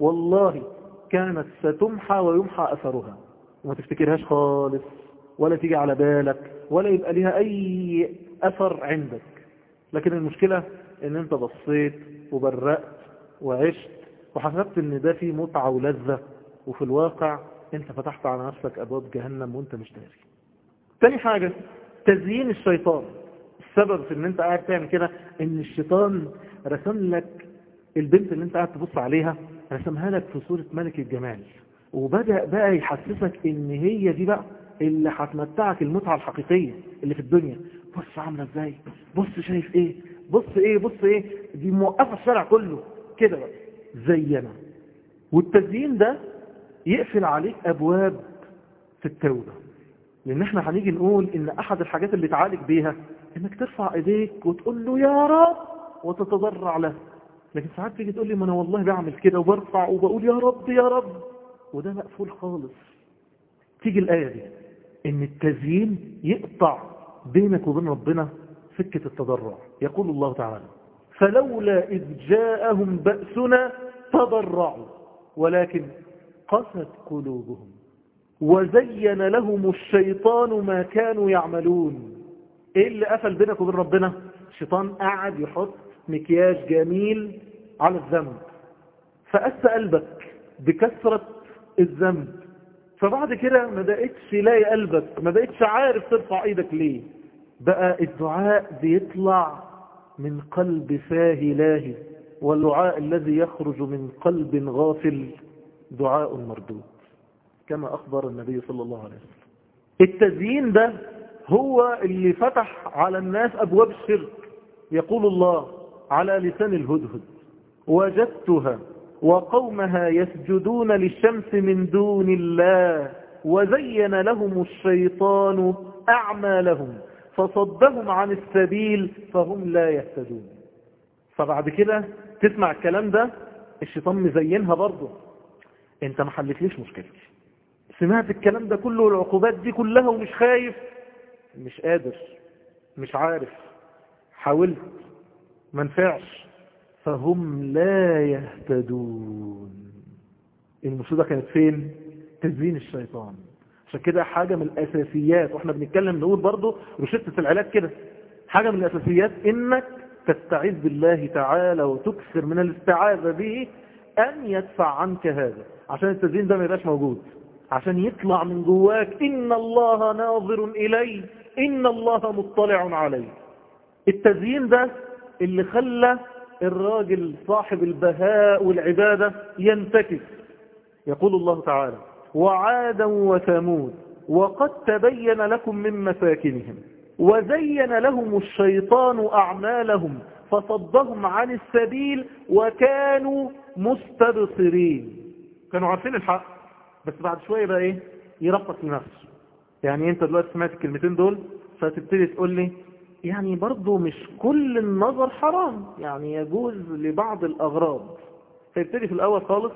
والله كانت ستمحى ويمحى أثرها. وما تفتكرهاش خالص ولا تيجي على بالك ولا يبقى لها أي أثر عندك. لكن المشكلة إن أنت بصيت وبرقت وعشت وحسبت إن ده فيه متعة ولذة وفي الواقع أنت فتحت على نفسك أبواب جهنم وأنت مش داري. تاني حاجة تزيين الشيطان. السبب في إن أنت قاعد تعمل كده إن الشيطان رسم لك البنت اللي أنت قاعد تبص عليها رسمها لك في صورة ملك الجمال. وبدأ بقى يحسسك إن هي دي بقى اللي هتمتعك المتعة الحقيقية اللي في الدنيا. بص عاملة إزاي؟ بص شايف إيه؟ بص إيه؟ بص إيه؟ دي موقفة الشارع كله. كده بقى. زينا والتزيين ده يقفل عليك أبواب في التوبة. لأن إحنا هنيجي نقول إن أحد الحاجات اللي تعالج بيها إنك ترفع إيديك وتقول له يا رب وتتضرع له. لكن ساعات تيجي تقول لي ما أنا والله بعمل كده وبرفع وبقول يا رب يا رب. وده مقفول خالص. تيجي الآية دي إن التزيين يقطع بينك وبين ربنا سكة التضرع. يقول الله تعالى فلولا إذ جاءهم بأسنا تضرعوا ولكن قست قلوبهم وزين لهم الشيطان ما كانوا يعملون. إيه اللي قفل بينك وبين ربنا؟ الشيطان قاعد يحط مكياج جميل على الذنب. فأس قلبك بكثرة الذنب. فبعد كده ما بقتش لاقي قلبك ما بقتش عارف ترفع إيدك ليه. بقى الدعاء بيطلع من قلب فاهي لاهي والدعاء الذي يخرج من قلب غافل دعاء مردود كما أخبر النبي صلى الله عليه وسلم. التزيين ده هو اللي فتح على الناس أبواب الشرك. يقول الله على لسان الهدهد. وجدتها وقومها يسجدون للشمس من دون الله وزين لهم الشيطان أعمالهم فصدهم عن السبيل فهم لا يهتدون. فبعد كده تسمع الكلام ده الشيطان مزينها برضه. انت ما حلتليش مشكلتي. سمعت الكلام ده كله والعقوبات دي كلها ومش خايف؟ مش قادر مش عارف. حاولت ما نفعش. فهم لا يهتدون. المصيبة كانت فين؟ تزيين الشيطان. عشان كده حاجة من الأساسيات وإحنا بنتكلم نقول برضو رشدة العلاج كده. حاجة من الأساسيات إنك تستعيذ بالله تعالى وتكثر من الاستعاذة به أن يدفع عنك هذا. عشان التزيين ده ما يبقاش موجود. عشان يطلع من جواك إن الله ناظر إلي إن الله مطلع علي التزيين ده اللي خلى الراجل صاحب البهاء والعبادة ينتكس. يقول الله تعالى وعادا وثمود وقد تبين لكم من مساكنهم وزين لهم الشيطان أعمالهم فصدهم عن السبيل وكانوا مستبصرين. كانوا عارفين الحق بس بعد شوية بقى إيه؟ يرفق لنفسه. يعني أنت دلوقتي سمعت الكلمتين دول فتبتدي تقول لي يعني برضو مش كل النظر حرام. يعني يجوز لبعض الأغراض. فيبتدي في الأول خالص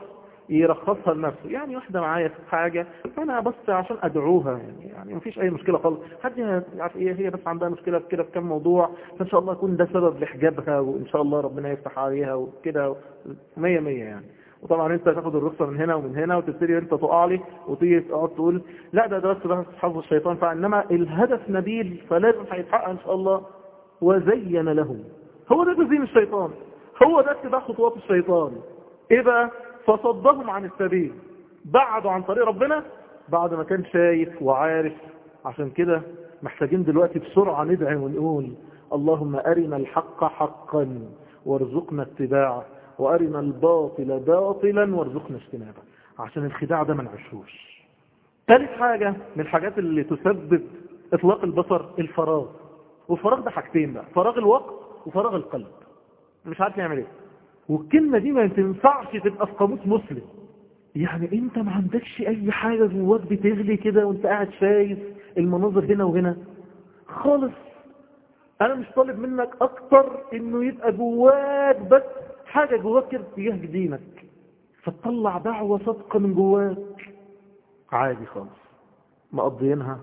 يرخصها لنفسه. يعني واحدة معايا في حاجة فأنا بس عشان أدعوها يعني, يعني مفيش أي مشكلة خالص. حد يعرف إيه؟ هي بس عندها مشكلة في كده في كم موضوع. فإن شاء الله يكون ده سبب لحجابها وإن شاء الله ربنا يفتح عليها وكده. مية مية يعني. وطبعا أنت تاخد الرخصة من هنا ومن هنا وتبتدي أنت تقع لي وتيجي تقعد تقول لا ده بس ده حظ الشيطان. فإنما الهدف نبيل فلازم هيتحقق إن شاء الله. وزين لهم هو ده تزيين الشيطان. هو ده اتباع خطوات الشيطان. إيه بقى؟ فصدهم عن السبيل. بعدوا عن طريق ربنا بعد ما كان شايف وعارف. عشان كده محتاجين دلوقتي بسرعة ندعي ونقول اللهم أرنا الحق حقا وارزقنا اتباعه. وأرنا الباطل باطلا وارزقنا اجتنابه. عشان الخداع ده ما نعيشوش ثالث حاجة من الحاجات اللي تسبب إطلاق البصر الفراغ. والفراغ ده حاجتين بقى فراغ الوقت وفراغ القلب. مش عارف يعمل إيه. والكلمة دي ما تنفعش تبقى في قاموس مسلم. يعني أنت ما عندكش أي حاجة جواك بتغلي كده وأنت قاعد شايف المناظر هنا وهنا. خالص. أنا مش طالب منك أكتر إنه يبقى جواك بس حاجة جواك كده تجاه دينك فتطلع دعوة صدقة من جواك. عادي خالص. مقضيينها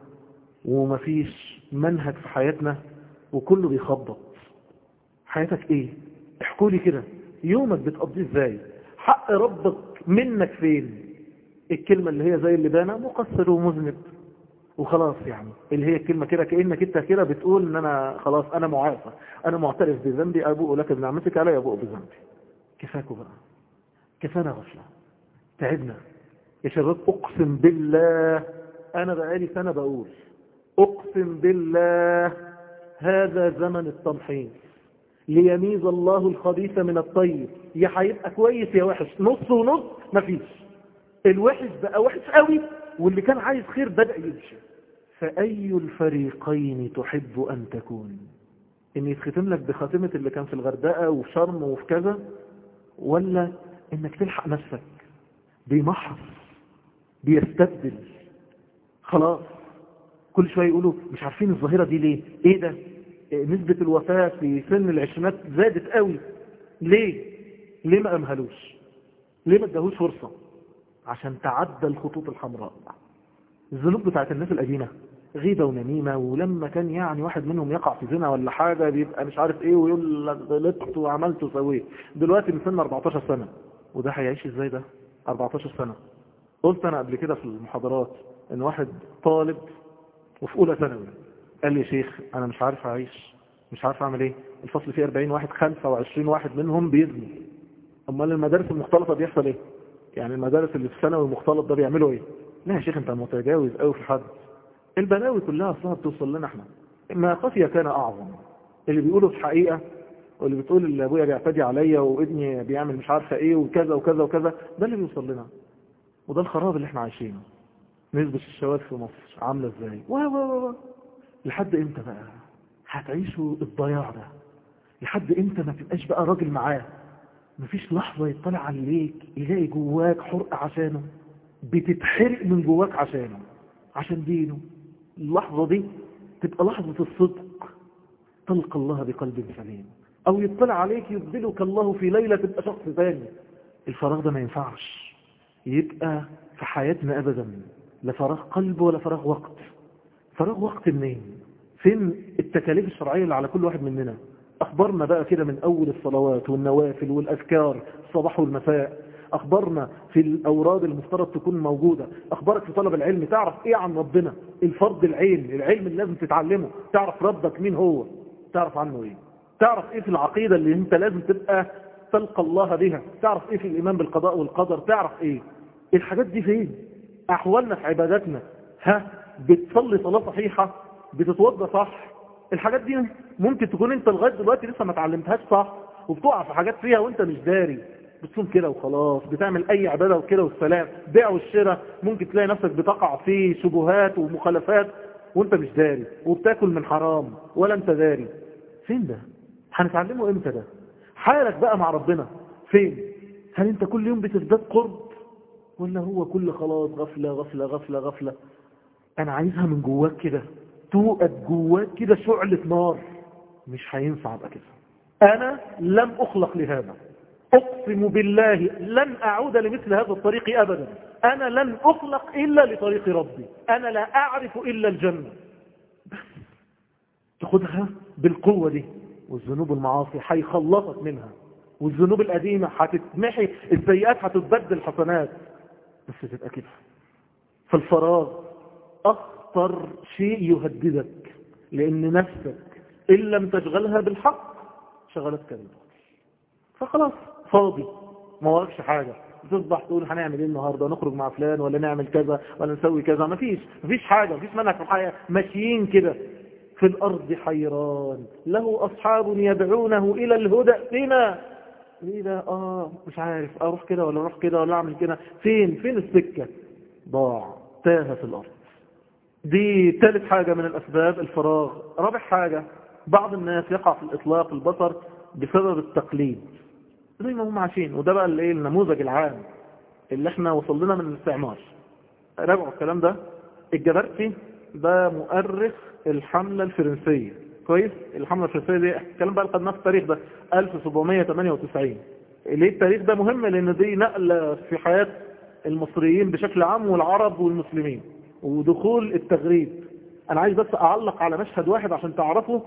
ومفيش منهج في حياتنا وكله بيخبط. حياتك إيه؟ احكوا لي كده يومك بتقضيه إزاي؟ حق ربك منك فين؟ الكلمة اللي هي زي اللي بانا مقصر ومذنب. وخلاص يعني اللي هي الكلمة كده كأنك أنت كده بتقول إن أنا خلاص أنا معافى أنا معترف بذنبي أبوء لك بنعمتك علي ابوء بذنبي. كفاكوا بقى. كفانا غفلة. تعبنا. يا شباب أقسم بالله أنا بقالي سنة بقول أقسم بالله هذا زمن التمحيص. ليميز الله الخبيث من الطيب. يا هيبقى كويس يا وحش. نص ونص مفيش. الوحش بقى وحش قوي واللي كان عايز خير بدأ يمشي. فأي الفريقين تحب أن تكون؟ إن يتختم لك بخاتمة اللي كان في الغردقة وفي شرم وفي كذا ولا إنك تلحق نفسك بيمحص بيستبدل. خلاص. كل شوية يقولوا مش عارفين الظاهرة دي ليه؟ إيه ده؟ نسبة الوفاة في سن العشرينات زادت قوي. ليه؟ ليه ما امهلوش ليه ما ادهوش فرصة؟ عشان تعدى الخطوط الحمراء. الذنوب بتاعت الناس القديمة. غيبة ونميمة ولما كان يعني واحد منهم يقع في زنا ولا حاجة بيبقى مش عارف إيه ويقول لك غلطت وعملت وسويت. دلوقتي من سن 14 سنة وده هيعيش إزاي ده؟ 14 سنة. قلت أنا قبل كده في المحاضرات إن واحد طالب وفي أولى ثانوي قال لي يا شيخ أنا مش عارف أعيش مش عارف أعمل إيه؟ الفصل فيه 40 واحد 25 واحد منهم بيزنوا أمال المدارس المختلطة بيحصل إيه؟ يعني المدارس اللي في ثانوي المختلط ده بيعملوا إيه؟ لا يا شيخ أنت متجاوز قوي في حد. البلاوي كلها أصلا بتوصل لنا إحنا. ما خفي كان أعظم. اللي بيقولوا في حقيقة واللي بتقول أبويا بيعتدي عليا وابني بيعمل مش عارفة إيه وكذا وكذا وكذا ده اللي بيوصل لنا. وده الخراب اللي إحنا عايشينه. نسبة الشباب في مصر عاملة إزاي؟ و و و لحد إمتى بقى؟ هتعيشوا الضياع ده. لحد إمتى ما تبقاش بقى راجل معاه؟ مفيش لحظة يطلع عليك يلاقي جواك حرقة عشانه. بتتحرق من جواك عشانه عشان دينه. اللحظة دي تبقى لحظة الصدق. تلقى الله بقلب سليم. أو يطلع عليك يبدلك الله في ليلة تبقى شخص ثاني. الفراغ ده ما ينفعش. يبقى في حياتنا ابدا لا فراغ قلب ولا فراغ وقت. فراغ وقت منين؟ فين التكاليف الشرعية اللي على كل واحد مننا؟ أخبرنا بقى كده من أول الصلوات والنوافل والأذكار الصباح والمساء. أخبرنا في الأوراد المفترض تكون موجودة. أخبارك في طلب العلم تعرف إيه عن ربنا؟ الفرض العين العلم اللي لازم تتعلمه. تعرف ربك مين هو؟ تعرف عنه إيه؟ تعرف إيه في العقيدة اللي أنت لازم تبقى تلقى الله بها؟ تعرف إيه في الإيمان بالقضاء والقدر؟ تعرف إيه؟ الحاجات دي فين؟ أحوالنا في عباداتنا. ها؟ بتصلي صلاة صحيحة؟ بتتوضى صح؟ الحاجات دي ممكن تكون أنت لغاية دلوقتي لسه ما اتعلمتهاش صح؟ وبتقع في حاجات فيها وأنت مش داري. بتصوم كده وخلاص بتعمل أي عبادة وكده والسلام بيع والشراء ممكن تلاقي نفسك بتقع في شبهات ومخالفات وأنت مش داري وبتاكل من حرام ولا أنت داري. فين ده؟ هنتعلمه إمتى ده؟ حالك بقى مع ربنا فين؟ هل أنت كل يوم بتزداد قرب؟ ولا هو كل خلاص غفلة غفلة غفلة غفلة؟ أنا عايزها من جواك كده توقد جواك كده شعلة نار. مش هينفع بقى كده. أنا لم أخلق لهذا. أقسم بالله لن أعود لمثل هذا الطريق ابدا. أنا لن أخلق إلا لطريق ربي. أنا لا أعرف إلا الجنة. تاخدها بالقوة دي. والذنوب المعاصي هيخلصك منها. والذنوب القديمة هتتمحي. السيئات هتتبدل حسنات. بس تبقى كده. فالفراغ أخطر شيء يهددك لأن نفسك إن لم تشغلها بالحق شغلتك بالباطل. فخلاص. فاضي ما وراكش حاجة. تصبح تقول هنعمل إيه النهارده؟ نخرج مع فلان ولا نعمل كذا ولا نسوي كذا؟ مفيش مفيش حاجة مفيش منهج في الحياة. ماشيين كده في الأرض حيران. له أصحاب يدعونه إلى الهدى. ائتنا إيه ده؟ آه مش عارف. أروح كده ولا أروح كده ولا أعمل كده؟ فين؟ فين السكة؟ ضاع تاه في الأرض. دي ثالث حاجة من الأسباب الفراغ. رابع حاجة بعض الناس يقع في الإطلاق البصر بسبب التقليد. زي ما هم عايشين وده بقى اللي إيه النموذج العام اللي إحنا وصل لنا من الاستعمار. راجعوا الكلام ده. الجبرتي ده مؤرخ الحملة الفرنسية. كويس؟ الحملة الفرنسية دي الكلام بقى خدناه في التاريخ ده 1798 ليه التاريخ ده مهم لأن دي نقلة في حياة المصريين بشكل عام والعرب والمسلمين. ودخول التغريب. أنا عايز بس أعلق على مشهد واحد عشان تعرفوا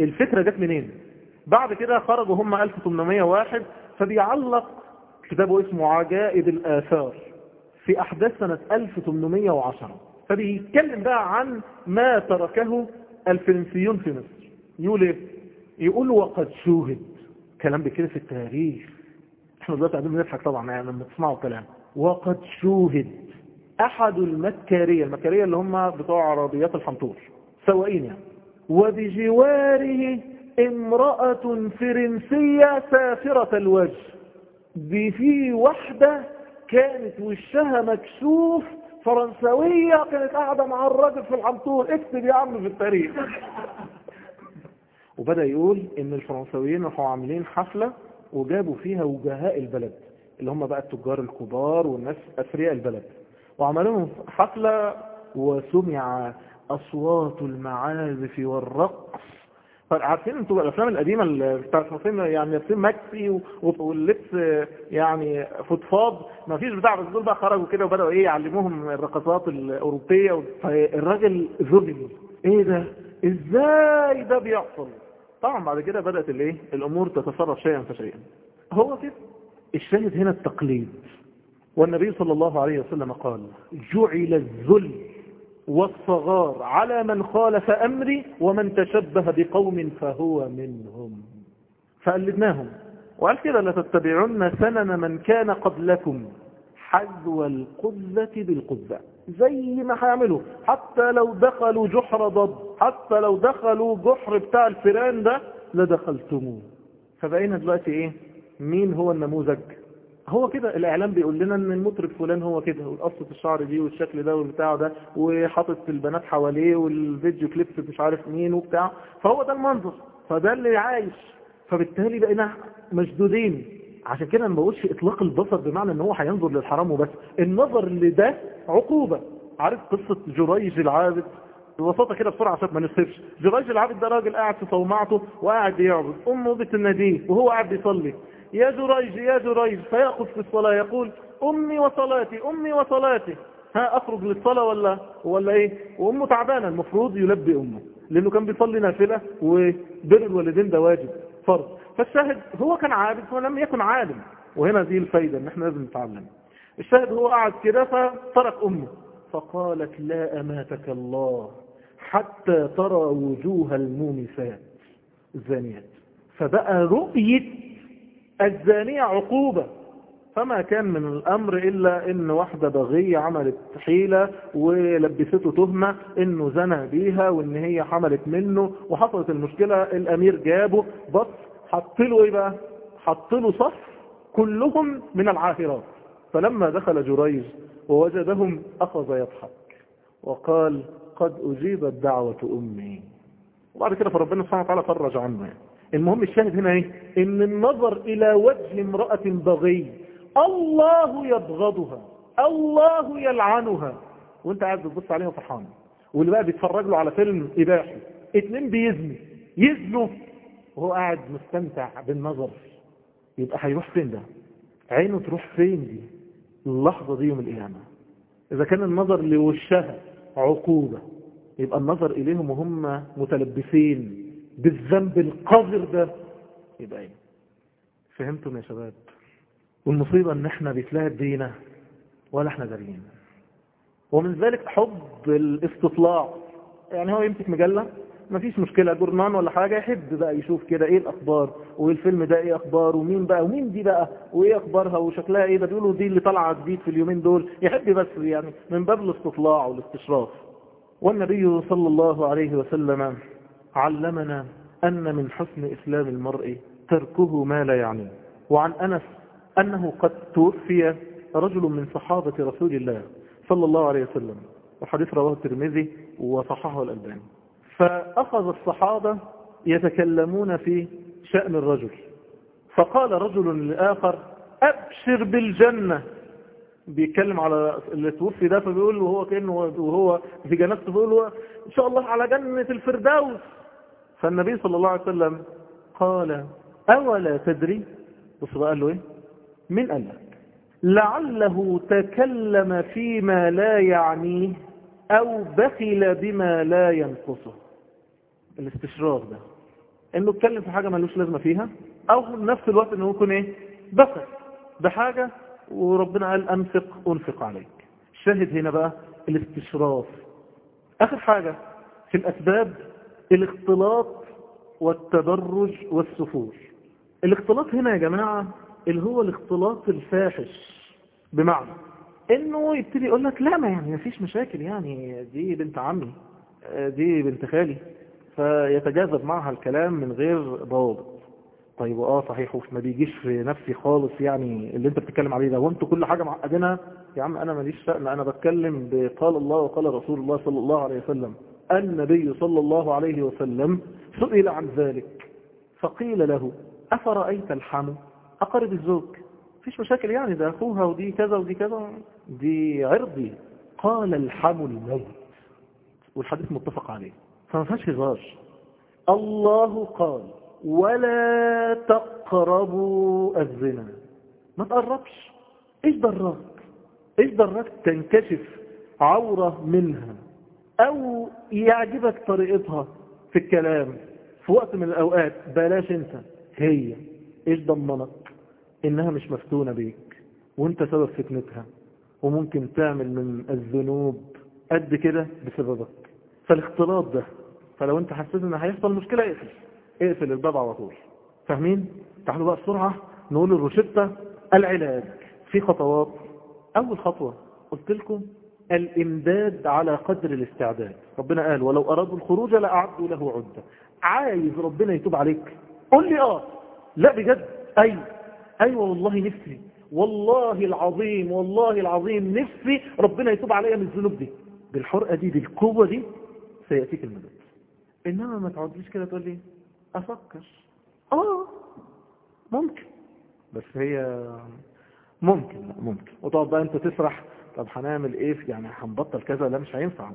الفكرة جت منين. بعد كده خرجوا هم 1801 فبيعلق كتابه اسمه عجائب الآثار في أحداث سنة 1810 فبيتكلم بقى عن ما تركه الفرنسيون في مصر. يقول إيه؟ يقول وقد شوهد. كلام بكده في التاريخ. إحنا دلوقتي قاعدين بنضحك طبعا يعني لما تسمعوا الكلام. وقد شوهد. أحد المكارية المكارية اللي هم بتوع عربيات الحنطور سواقين يعني. وبجواره امرأة فرنسية سافرة الوجه. دي في واحدة كانت وشها مكشوف فرنسوية كانت قاعدة مع الراجل في الحنطور اكتب يا عم في التاريخ. وبدأ يقول إن الفرنسويين راحوا عاملين حفلة وجابوا فيها وجهاء البلد اللي هم بقى التجار الكبار والناس أثرياء البلد. وعملوا لهم حفلة وسمع أصوات المعازف والرقص. عارفين أنتوا الأفلام القديمة بتاعت المصريين يعني لابسين ماكسي واللبس يعني فضفاض ما فيش بتاع بس دول بقى خرجوا كده وبدأوا إيه يعلموهم الرقصات الأوروبية فالراجل ذهل إيه ده؟ إزاي ده بيحصل؟ طبعا بعد كده بدأت الايه الأمور تتصرف شيئا فشيئا. هو كده. الشاهد هنا التقليد. والنبي صلى الله عليه وسلم قال جعل الذل والصغار على من خالف أمري ومن تشبه بقوم فهو منهم. فقلدناهم وقال كده لتتبعن سنن من كان قبلكم حذو القذة بالقذة زي ما هيعملوا حتى لو دخلوا جحر ضد حتى لو دخلوا جحر بتاع الفيران ده لدخلتموه. فبقينا دلوقتي إيه؟ مين هو النموذج؟ هو كده الإعلام بيقول لنا إن المطرب فلان هو كده والقصة الشعر دي والشكل ده والبتاع ده وحاطط البنات حواليه والفيديو كليب مش عارف مين وبتاع فهو ده المنظر فده اللي عايش. فبالتالي بقينا مشدودين. عشان كده ما بقولش إطلاق البصر بمعنى إن هو هينظر للحرام وبس. النظر لده عقوبة. عارف قصة جريج العابد؟ ببساطة كده بسرعة عشان ما نسيبش. جريج العابد ده راجل قاعد في صومعته وقاعد يعبد أمه بتناديه وهو قاعد بيصلي. يا جريج يا جريج. فيأخذ في الصلاة يقول أمي وصلاتي أمي وصلاتي. ها أخرج للصلاة ولا ولا إيه؟ وأمه تعبانة المفروض يلبي أمه لأنه كان بيصلي نافلة وبر الوالدين ده واجب فرض. فالشاهد هو كان عابد ولم يكن عالم. وهنا دي الفايدة إن إحنا لازم نتعلم. الشاهد هو قعد كده فترك أمه. فقالت لا أماتك الله حتى ترى وجوه المومسات. الزانيات فبقى رؤية الزانية عقوبة. فما كان من الأمر إلا إن واحدة بغية عملت حيلة ولبسته تهمة إنه زنى بيها وإن هي حملت منه وحصلت المشكلة الأمير جابه. بص حط له إيه بقى؟ حط له صف كلهم من العاهرات. فلما دخل جريج ووجدهم أخذ يضحك وقال قد أجيبت دعوة أمي. وبعد كده فربنا سبحانه وتعالى فرج عنه يعني. المهم الشاهد هنا إيه؟ إن النظر إلى وجه امرأة بغي الله يبغضها الله يلعنها. وأنت قاعد بتبص عليها فرحان واللي بقى بيتفرج له على فيلم إباحي اتنين بيزنوا يزنوا. وهو قاعد مستمتع بالنظر. يبقى هيروح فين ده؟ عينه تروح فين دي؟ اللحظة دي يوم القيامة. إذا كان النظر لوشها عقوبة يبقى النظر إليهم وهم متلبسين. بالذنب القذر ده. يبقى إيه؟ فهمتم يا شباب؟ والمصيبة إن إحنا بيتلاهب بينا ولا إحنا دارين. ومن ذلك حب الاستطلاع. يعني هو يمسك مجلة مفيش مشكلة جورنان ولا حاجة يحب بقى يشوف كده إيه الأخبار والفيلم ده إيه أخبار ومين بقى ومين دي بقى وإيه أخبارها وشكلها إيه ده. بيقولوا دي اللي طالعة جديد في اليومين دول. يحب بس يعني من باب الاستطلاع والاستشراف. والنبي صلى الله عليه وسلم علمنا أن من حسن إسلام المرء تركه ما لا يعنيه وعن أنس أنه قد توفي رجل من صحابة رسول الله صلى الله عليه وسلم. وحديث رواه الترمذي وصححه الألباني. فأخذ الصحابة يتكلمون في شأن الرجل. فقال رجل لآخر أبشر بالجنة. بيتكلم على اللي توفي ده فبيقول وهو كأنه وهو في جنته بيقول إن شاء الله على جنة الفردوس. فالنبي صلى الله عليه وسلم قال أولا تدري؟ بص بقى قال له إيه؟ من قال لك لعله تكلم فيما لا يعنيه أو بخل بما لا ينقصه. الاستشراف ده. إنه اتكلم في حاجة ملوش لازمة فيها أو نفس الوقت إنه يكون إيه؟ بخل بحاجة وربنا قال أنفق أنفق عليك. الشاهد هنا بقى الاستشراف آخر حاجة في الأسباب الاختلاط والتدرج والسفور. الاختلاط هنا يا جماعة اللي هو الاختلاط الفاحش بمعنى إنه يبتدي يقول لك لا ما يعني مفيش مشاكل يعني دي بنت عمي دي بنت خالي فيتجاذب معها الكلام من غير ضوابط. طيب آه صحيح ما بيجيش في نفسي خالص يعني اللي أنت بتتكلم عليه ده. وأنتوا كل حاجة معقدينها؟ يا عم أنا ماليش شأن أنا بتكلم بقال الله وقال رسول الله صلى الله عليه وسلم. النبي صلى الله عليه وسلم سئل عن ذلك فقيل له أفرأيت الحم؟ أقرب الزوج؟ فيش مشاكل يعني ده أخوها ودي كذا ودي كذا. دي عرضي. قال الحم الموت والحديث متفق عليه. فما فيهاش هزار. الله قال ولا تقربوا الزنا. ما تقربش. إيش دراك؟ إيش دراك تنكشف عورة منها؟ أو يعجبك طريقتها في الكلام في وقت من الأوقات بلاش أنت. هي إيش ضمنك؟ إنها مش مفتونة بيك وأنت سبب فتنتها وممكن تعمل من الذنوب قد كده بسببك. فالاختلاط ده فلو أنت حسيت ان هيحصل مشكلة اقفل. اقفل الباب على طول. فاهمين؟ تعالوا بقى بسرعة نقول الروشتة العلاج. في خطوات. أول خطوة قلت لكم الإمداد على قدر الاستعداد. ربنا قال ولو أرادوا الخروج لأعدوا له عدة. عايز ربنا يتوب عليك. قول لي آه. لا بجد. أيوه أيوه والله نفسي. والله العظيم والله العظيم نفسي ربنا يتوب عليا من الذنوب دي. بالحرقة دي بالقوة دي سيأتيك المدد. إنما ما تعوديش كده تقول لي أفكر. آه ممكن. بس هي ممكن لا ممكن. وتقعد بقى أنت تسرح طب هنعمل إيه يعني هنبطل كذا؟ لا مش هينفع.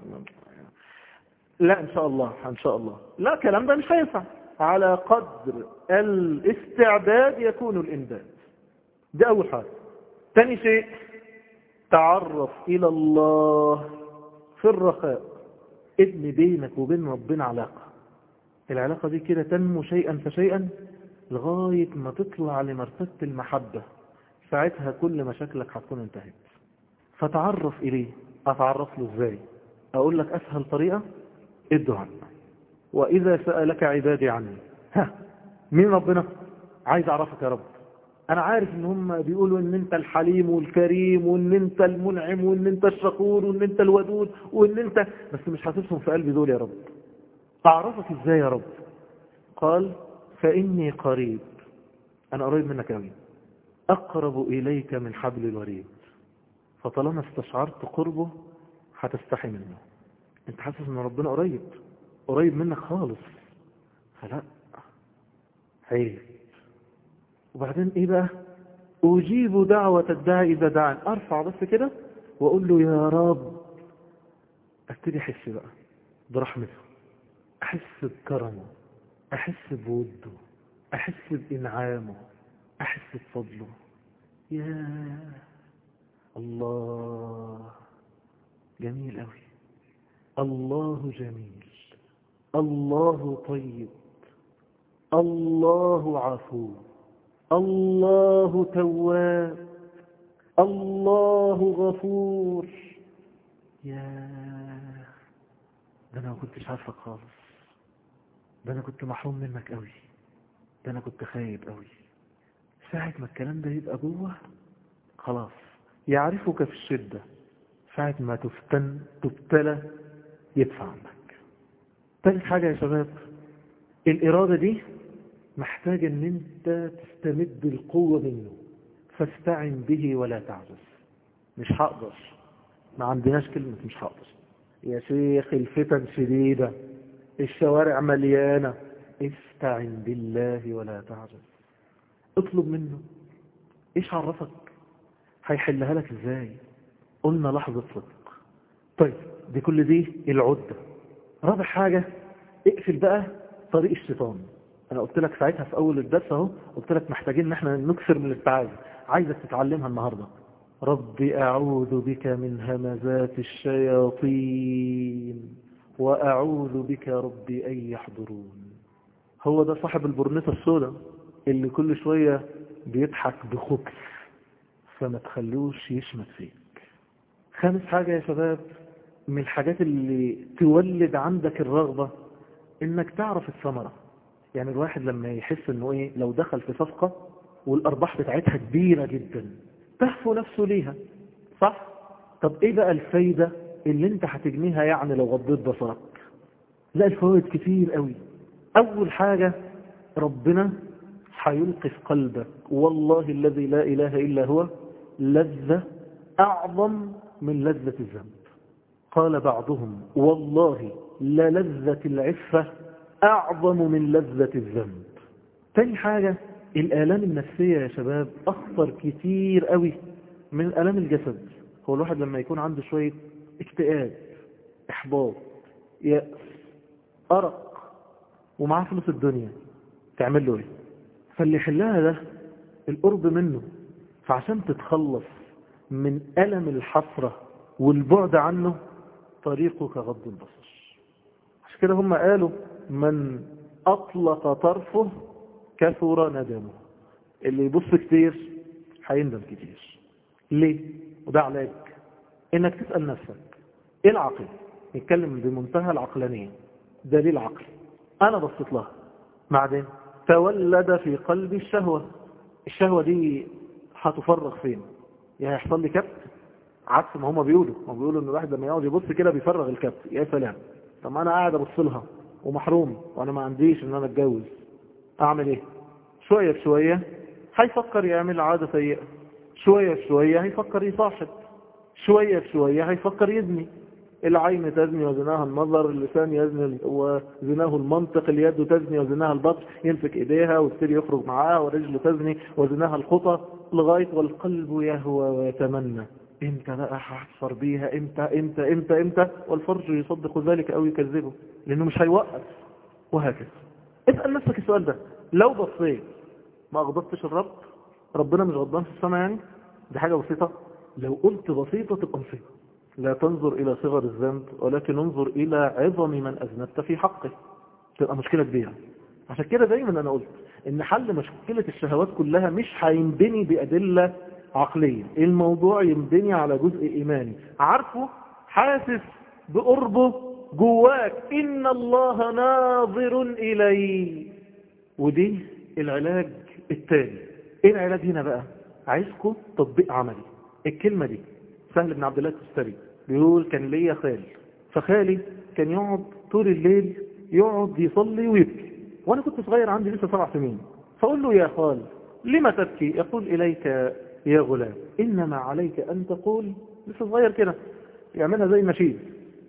لا إن شاء الله إن شاء الله. لا الكلام ده مش هينفع. على قدر الاستعداد يكون الإمداد ده أول حاجة. ثاني شيء تعرف إلى الله في الرخاء. ابن بينك وبين ربنا علاقة. العلاقة دي كده تنمو شيئا فشيئا لغاية ما تطلع لمرتبة المحبة. ساعتها كل مشاكلك هتكون انتهت. فتعرف إليه. أتعرف له إزاي؟ أقول لك أسهل طريقة. الدعاء وإذا سألك عبادي عني ها مين ربنا؟ عايز أعرفك يا رب. أنا عارف إن هم بيقولوا إن أنت الحليم والكريم وإن أنت المنعم وإن أنت الشكور وإن أنت الودود وإن أنت بس مش حاسسهم في قلبي دول يا رب. أعرفك إزاي يا رب؟ قال فإني قريب. أنا قريب منك أوي. أقرب إليك من حبل الوريد. فطالما استشعرت قربه هتستحي منه. أنت حاسس إن ربنا قريب قريب منك خالص. فلا عيب. وبعدين إيه بقى؟ أجيب دعوة الداعي إذا دعان. أرفع بس كده وأقول له يا رب أبتدي أحس بقى برحمته. أحس بكرمه. أحس بوده. أحس بإنعامه. أحس بفضله. يا الله. جميل قوي الله جميل. الله طيب. الله عفو. الله تواب. الله غفور. يا ده أنا ما كنتش عارفك خالص. ده أنا كنت محروم منك قوي ده أنا كنت خايب قوي ساعة ما الكلام ده يبقى جوه خلاص. يعرفك في الشدة ساعة ما تفتن تبتلى يدفع عنك. ثالث حاجة يا شباب الإرادة دي محتاج إن أنت تستمد القوة منه فاستعن به ولا تعجز. مش هقدر. ما عندناش كلمة مش هقدر. يا شيخ الفتن شديدة الشوارع مليانة. استعن بالله ولا تعجز. اطلب منه. إيش عرفك؟ هيحلها لك إزاي؟ قلنا لحظة صدق. طيب دي كل دي العدة. رابع حاجة اقفل بقى طريق الشيطان. أنا قلت لك ساعتها في أول الدرس أهو قلت لك محتاجين إن إحنا نكثر من الاستعاذة عايزك تتعلمها النهاردة. ربي أعوذ بك من همزات الشياطين وأعوذ بك ربي أن يحضرون. هو ده صاحب البرنيطة السوداء اللي كل شوية بيضحك بخبث. فما تخلوش يشمت فيك. خامس حاجة يا شباب من الحاجات اللي تولد عندك الرغبة إنك تعرف الثمرة. يعني الواحد لما يحس إنه إيه لو دخل في صفقة والأرباح بتاعتها كبيرة جدا تهفو نفسه ليها. صح؟ طب إيه بقى الفايدة اللي أنت هتجنيها يعني لو غضيت بصرك؟ لا الفوائد كتير قوي. أول حاجة ربنا هيلقي في قلبك والله الذي لا إله إلا هو لذة أعظم من لذة الذنب. قال بعضهم والله للذة العفة أعظم من لذة الذنب. تاني حاجة الآلام النفسية يا شباب أخطر كتير قوي من آلام الجسد. هو الواحد لما يكون عنده شوية اكتئاب إحباط يأس أرق ومعاه فلوس الدنيا تعمل له إيه؟ فاللي يحلها ده القرب منه. فعشان تتخلص من ألم الحسرة والبعد عنه طريقك غض البصر. عشان كده هم قالوا من أطلق طرفه كثر ندمه. اللي يبص كتير هيندم كتير. ليه؟ وده علاج. إنك تسأل نفسك إيه العقل؟ نتكلم بمنتهى العقلانية. دليل عقل أنا بصيت لها. بعدين تولد في قلبي الشهوة. الشهوة دي هتفرغ فين؟ يا هيحصل لي كبت؟ عكس ما هما بيقولوا. هم بيقولوا إن الواحد لما يقعد يبص كده بيفرغ الكبت. يا سلام. طب ما أنا قاعد أبص لها ومحروم وأنا ما عنديش إن أنا أتجوز. أعمل إيه؟ شوية بشوية هيفكر يعمل عادة سيئة. شوية بشوية هيفكر يصاحب. شوية بشوية هيفكر يزني العين تزني وزناها النظر اللسان يزني وزناه المنطق اليد تزني وزناها البطش يمسك إيديها ويبتدي يخرج معاها ورجله تزني وزناها الخطى. لغاية والقلب يهوى ويتمنى. إمتى بقى هحفر بيها؟ إمتى إمتى إمتى إمتى؟ والفرج يصدق ذلك أو يكذبه لأنه مش هيوقف. وهكذا. اسأل نفسك السؤال ده. لو بصيت ما اغضبتش الرب؟ ربنا مش غضبان في السماء يعني؟ دي حاجة بسيطة. لو قلت بسيطة تبقى بسيطة لا تنظر إلى صغر الذنب ولكن انظر إلى عظم من أذنبت في حقه. تبقى مشكلة كبيرة. عشان كده دايما أنا قلت إن حل مشكلة الشهوات كلها مش هينبني بأدلة عقلية. الموضوع ينبني على جزء إيماني. عارفه؟ حاسس بقربه جواك. إن الله ناظر إلي. ودي العلاج التالي. إيه العلاج هنا بقى؟ عايزكم تطبيق عملي. الكلمة دي. سهل بن عبد الله التستري بيقول كان ليا خال فخالي كان يقعد طول الليل يقعد يصلي ويبكي. وأنا كنت صغير عندي لسه سبع سنين. فأقول له يا خال لما تبكي؟ يقول إليك يا غلام. إنما عليك أن تقول لسه صغير كده يعملها زي نشيد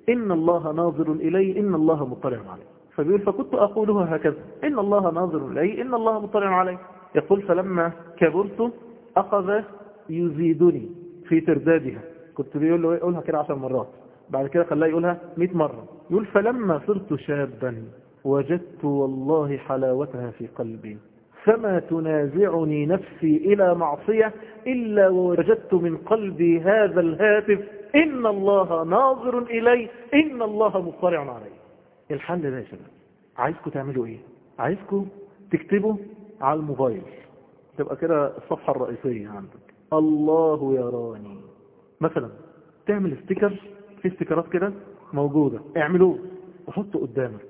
إن الله ناظر إلي إن الله مطلع علي. فبيقول فكنت أقولها هكذا. إن الله ناظر إلي إن الله مطلع علي. يقول فلما كبرت أخذ يزيدني في تردادها. كنت بيقول له يقولها كده عشر مرات. بعد كده خلاه يقولها 100 مرة. يقول فلما صرت شابا وجدت والله حلاوتها في قلبي. فما تنازعني نفسي إلى معصية إلا وجدت من قلبي هذا الهاتف. إن الله ناظر إلي إن الله مطلع علي الحل ده يا شباب. عايزكم تعملوا إيه؟ عايزكم تكتبوا على الموبايل. تبقى كده الصفحة الرئيسية عندك. الله يراني. مثلا تعمل sticker في sticker ات كده موجودة. اعملوه وحطه قدامك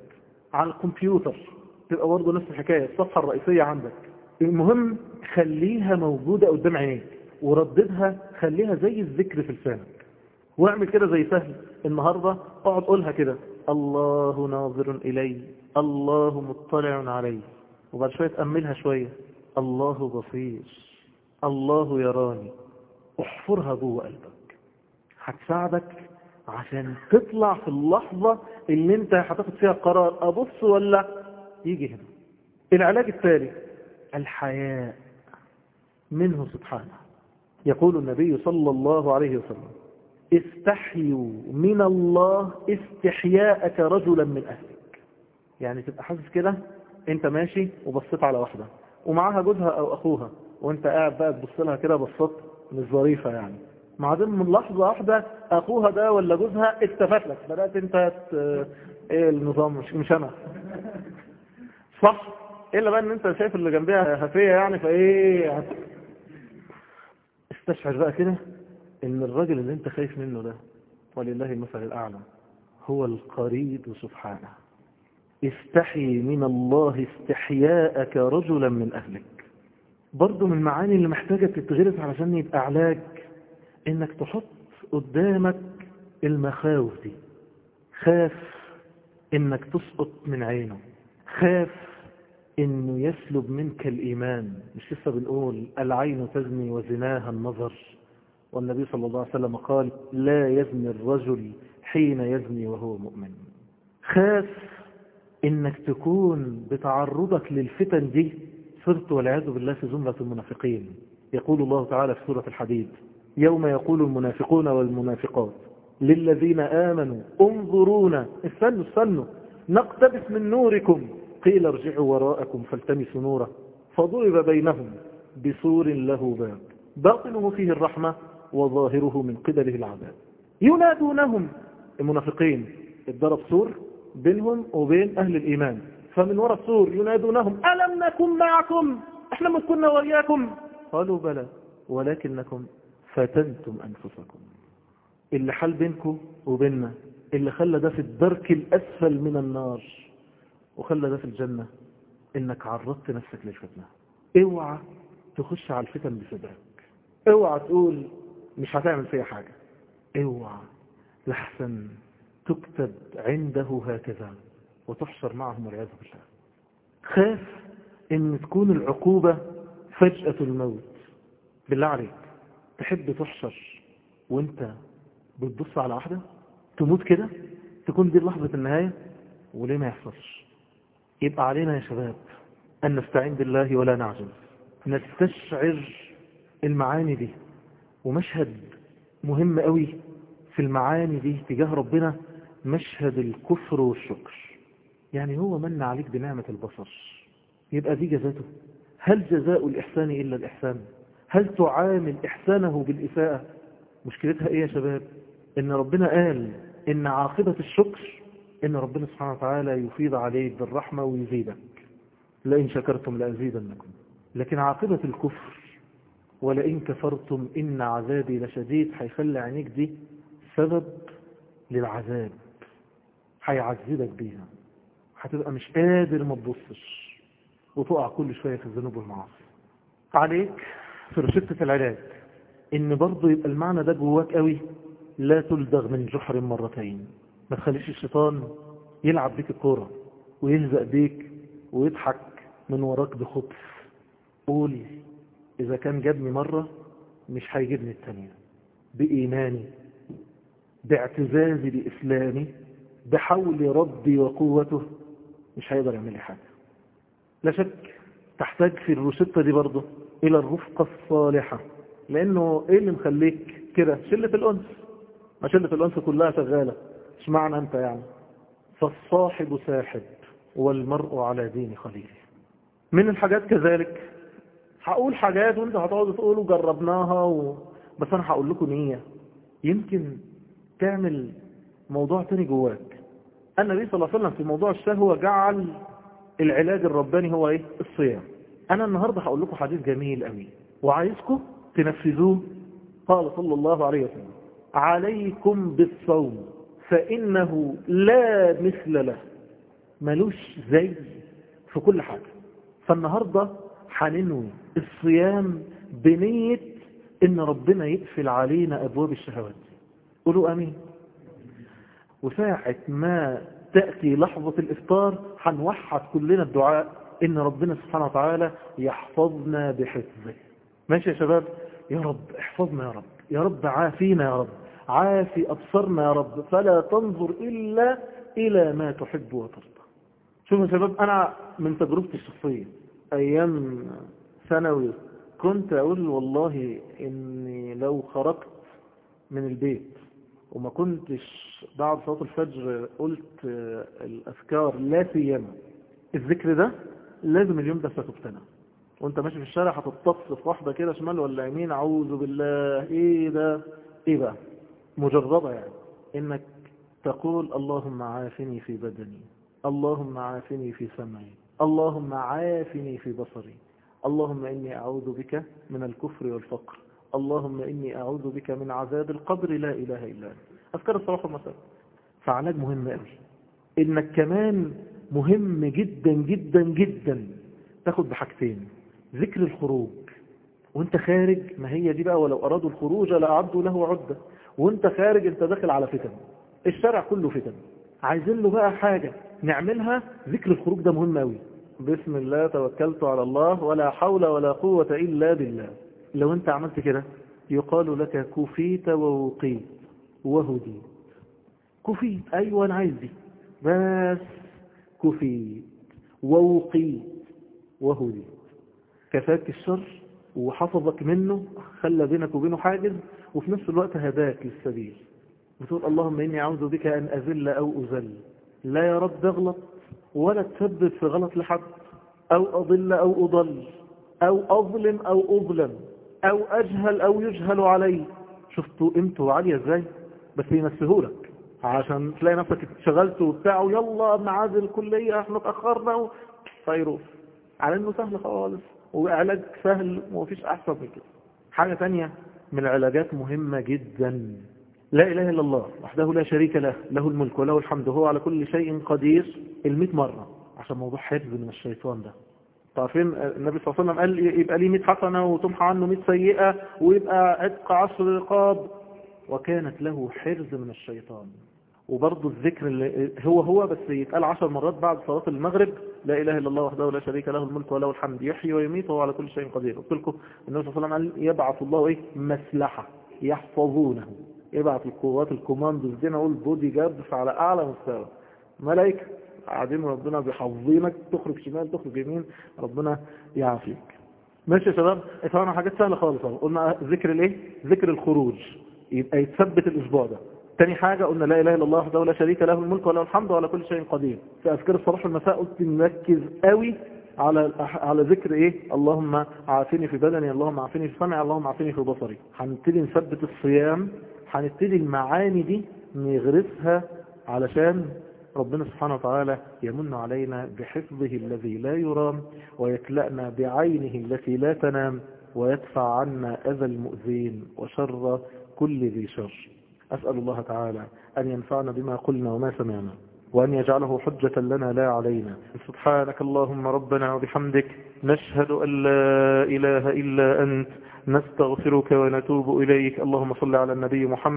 على الكمبيوتر. تبقى برضه نفس الحكاية الصفحة الرئيسية عندك. المهم خليها موجودة قدام عينيك ورددها خليها زي الذكر في لسانك. واعمل كده زي سهل النهاردة. اقعد قولها كده. الله ناظر إلي الله مطلع علي. وبعد شوية تأملها شوية. الله بصير الله يراني. احفرها جوه قلبك. هتساعدك عشان تطلع في اللحظة اللي انت هتاخد فيها قرار أبص ولا يجي هنا. العلاج الثالث الحياء منه سبحانه. يقول النبي صلى الله عليه وسلم استحيوا من الله استحياءك رجلا من أهلك. يعني تبقى حاسس كده؟ انت ماشي وبصيت على واحدة ومعاها جوزها أو أخوها وانت قاعد بقى تبص لها كده بصات مش ظريفة يعني. بعدين من لحظة واحدة أخوها ده ولا جوزها اكتفت لك. بدأت انت ت... إيه النظام؟ مش, مش أنا. صح. إلا بقى إن أنت شايف اللي جنبها هفية يعني فإيه؟ استشعر بقى كده إن الراجل اللي أنت خايف منه ده ولله المثل الأعلى هو القريب سبحانه. استحي من الله استحياءك رجلا من أهلك. برضو من المعاني اللي محتاجة تتغرس علشان يبقى علاج. إنك تحط قدامك المخاوف دي. خاف إنك تسقط من عينه. خاف إنه يسلب منك الإيمان. مش لسه بنقول العين تزني وزناها النظر. والنبي صلى الله عليه وسلم قال لا يزني الرجل حين يزني وهو مؤمن. خاف إنك تكون بتعرضك للفتن دي. صرت والعياذ بالله في زمرة المنافقين. يقول الله تعالى في سورة الحديد يوم يقول المنافقون والمنافقات للذين آمنوا انظرونا استنوا استنوا نقتبس من نوركم. قيل ارجعوا وراءكم فالتمسوا نورا فضرب بينهم بسور له باب. باطنه فيه الرحمة وظاهره من قبله العذاب. ينادونهم. المنافقين. اتضرب سور بينهم وبين أهل الإيمان. فمن وراء السور ينادونهم ألم نكن معكم؟ إحنا ما كنا وإياكم. قالوا بلى ولكنكم فتنتم أنفسكم. اللي حل بينكم وبيننا اللي خلى ده في الدرك الأسفل من النار وخلى ده في الجنة إنك عرضت نفسك للفتنة اوعى تخش على الفتن بصدرك اوعى تقول مش هتعمل فيها حاجة. اوعى لحسن تكتب عنده هكذا وتحشر معهم والعياذ بالله. خاف إن تكون العقوبة فجأة الموت. بالله عليك. تحب تحشر وانت بتبص على واحدة تموت كده؟ تكون دي لحظة النهاية؟ وليه ما يحصلش؟ يبقى علينا يا شباب أن نستعين بالله ولا نعجز نستشعر المعاني دي. ومشهد مهم قوي في المعاني دي تجاه ربنا مشهد الكفر والشكر. يعني هو من عليك بنعمة البصر. يبقى دي جزاته. هل جزاء الإحسان إلا الإحسان؟ هل تعامل إحسانه بالإساءة مشكلتها إيه يا شباب؟ إن ربنا قال إن عاقبة الشكر إن ربنا سبحانه وتعالى يفيض عليك بالرحمة ويزيدك. لئن شكرتم لأزيدنكم. لكن عاقبة الكفر ولئن كفرتم إن عذابي لشديد هيخلي عينيك دي سبب للعذاب. هيعذبك بيها. هتبقى مش قادر ما تبصش. وتقع كل شوية في الذنوب والمعاصي. عليك في رشدة العلاج إن برضه يبقى المعنى ده جواك قوي لا تلدغ من جحر مرتين. ما تخليش الشيطان يلعب بيك الكورة ويهزأ بيك ويضحك من وراك بخبث. قول إذا كان جابني مرة مش هيجيبني التانية. بإيماني باعتزازي بإسلامي بحول ربي وقوته مش هيقدر يعمل لي حاجة. لا شك تحتاج في الروشتة دي برضه إلى الرفقة الصالحة. لأنه إيه اللي مخليك كده؟ شلة الأنس. ما شلة الأنس كلها شغالة. مش معنى أنت يعني؟ فالصاحب ساحب والمرء على دين خليله من الحاجات كذلك. هقول حاجات وأنت هتقعدوا تقولوا جربناها و... بس أنا هقول لكم نية. يمكن تعمل موضوع تاني جواك. النبي صلى الله عليه وسلم في موضوع الشهوة جعل العلاج الرباني هو إيه؟ الصيام. أنا النهاردة هقول لكم حديث جميل قوي وعايزكم تنفذوه. قال صلى الله عليه وسلم عليكم بالصوم فإنه لا مثل له. ملوش زي في كل حاجة. فالنهاردة هننوي الصيام بنية إن ربنا يقفل علينا أبواب الشهوات. قولوا آمين. وساعة ما تأتي لحظة الإفطار هنوحد كلنا الدعاء. إن ربنا سبحانه وتعالى يحفظنا بحفظه. ماشي يا شباب؟ يا رب احفظنا يا رب. يا رب عافينا يا رب. عافي أبصرنا يا رب. فلا تنظر إلا إلى ما تحب وترضى. شوفوا يا شباب أنا من تجربتي الشخصية أيام ثانوي كنت أقول والله إني لو خرجت من البيت وما كنتش بعد صلاة الفجر قلت الأذكار لا سيما. الذكر ده لازم اليوم ده ستبتنى وانت ماشي في الشارع هتتص في واحدة كده شمال ولا يمين أعوذ بالله. إيه ده؟ إيه بقى؟ مجربة يعني. إنك تقول اللهم عافني في بدني اللهم عافني في سمعي اللهم عافني في بصري اللهم إني أعوذ بك من الكفر والفقر اللهم إني أعوذ بك من عذاب القبر لا إله إلا أنت. أذكر الصلاح والمساء. فعلاج مهم قوي إنك كمان مهم جدا جدا جدا. تاخد بحاجتين. ذكر الخروج. وانت خارج ما هي دي بقى ولو أرادوا الخروج لأعدوا له عدة. وانت خارج انت داخل على فتن. الشارع كله فتن. عايزين له بقى حاجة نعملها. ذكر الخروج ده مهم قوي بسم الله توكلت على الله ولا حول ولا قوة إلا بالله. لو انت عملت كده يقال لك كفيت ووقيت. وهديت. كفيت. أيوة أنا عايز دي. بس. كفيت ووقيت وهديت كفاك الشر وحفظك منه خلى بينك وبينه حاجز وفي نفس الوقت هداك للسبيل. بتقول اللهم إني أعوذ بك أن أذل أو أذل. لا يا رب أغلط ولا تسبب في غلط لحد. أو أضل أو أضل. أو أظلم أو أظلم. أو أجهل أو يجهل علي. شفتوا قيمته عالية إزاي؟ بس ينسهولك عشان تلاقي نفسك اتشغلت وبتاع ويلا معاد الكلية إحنا اتأخرنا و... فيروح على إنه سهل خالص وعلاج سهل ومفيش أحسن من كده. حاجة تانية من العلاجات مهمة جدا. لا إله إلا الله وحده لا شريك له له الملك وله الحمد هو على كل شيء قدير. المئة مرة عشان موضوع حفظ من الشيطان ده. تعرفين النبي صلى الله عليه وسلم قال يبقى ليه 100 حسنة وتمحى عنه 100 سيئة ويبقى عتق عشر رقاب. وكانت له حرز من الشيطان. وبرضه الذكر اللي هو هو بس يتقال عشر مرات بعد صلاة المغرب لا إله إلا الله وحده لا شريك له الملك وله الحمد يحيي ويميت وهو على كل شيء قدير. قلت لكم النبي صلى الله عليه وسلم قال يبعث الله إيه؟ مسلحة يحفظونه. يبعث القوات الكوماندوز دي نقول bodyguards على أعلى مستوى. ملائكة قاعدين ربنا بيحفظينك تخرج شمال تخرج يمين ربنا يعافيك. ماشي يا شباب؟ طبعا حاجات سهلة خالص قلنا ذكر الإيه؟ ذكر الخروج. يبقى يتثبت الأسبوع ده. تاني حاجة قلنا لا إله إلا الله وحده لا شريك له له الملك وله الحمد وهو على كل شيء قدير. في أذكار الصباح والمساء قلت نركز قوي على على ذكر إيه؟ اللهم عافني في بدني اللهم عافني في سمعي اللهم عافني في بصري. هنبتدي نثبت الصيام هنبتدي المعاني دي نغرسها علشان ربنا سبحانه وتعالى يمن علينا بحفظه الذي لا يرام ويكلأنا بعينه التي لا تنام ويدفع عنا أذى المؤذين وشر كل ذي شر. أسأل الله تعالى أن ينفعنا بما قلنا وما سمعنا وأن يجعله حجة لنا لا علينا. سبحانك اللهم ربنا وبحمدك نشهد أن لا إله إلا أنت نستغفرك ونتوب إليك. اللهم صل على النبي محمد.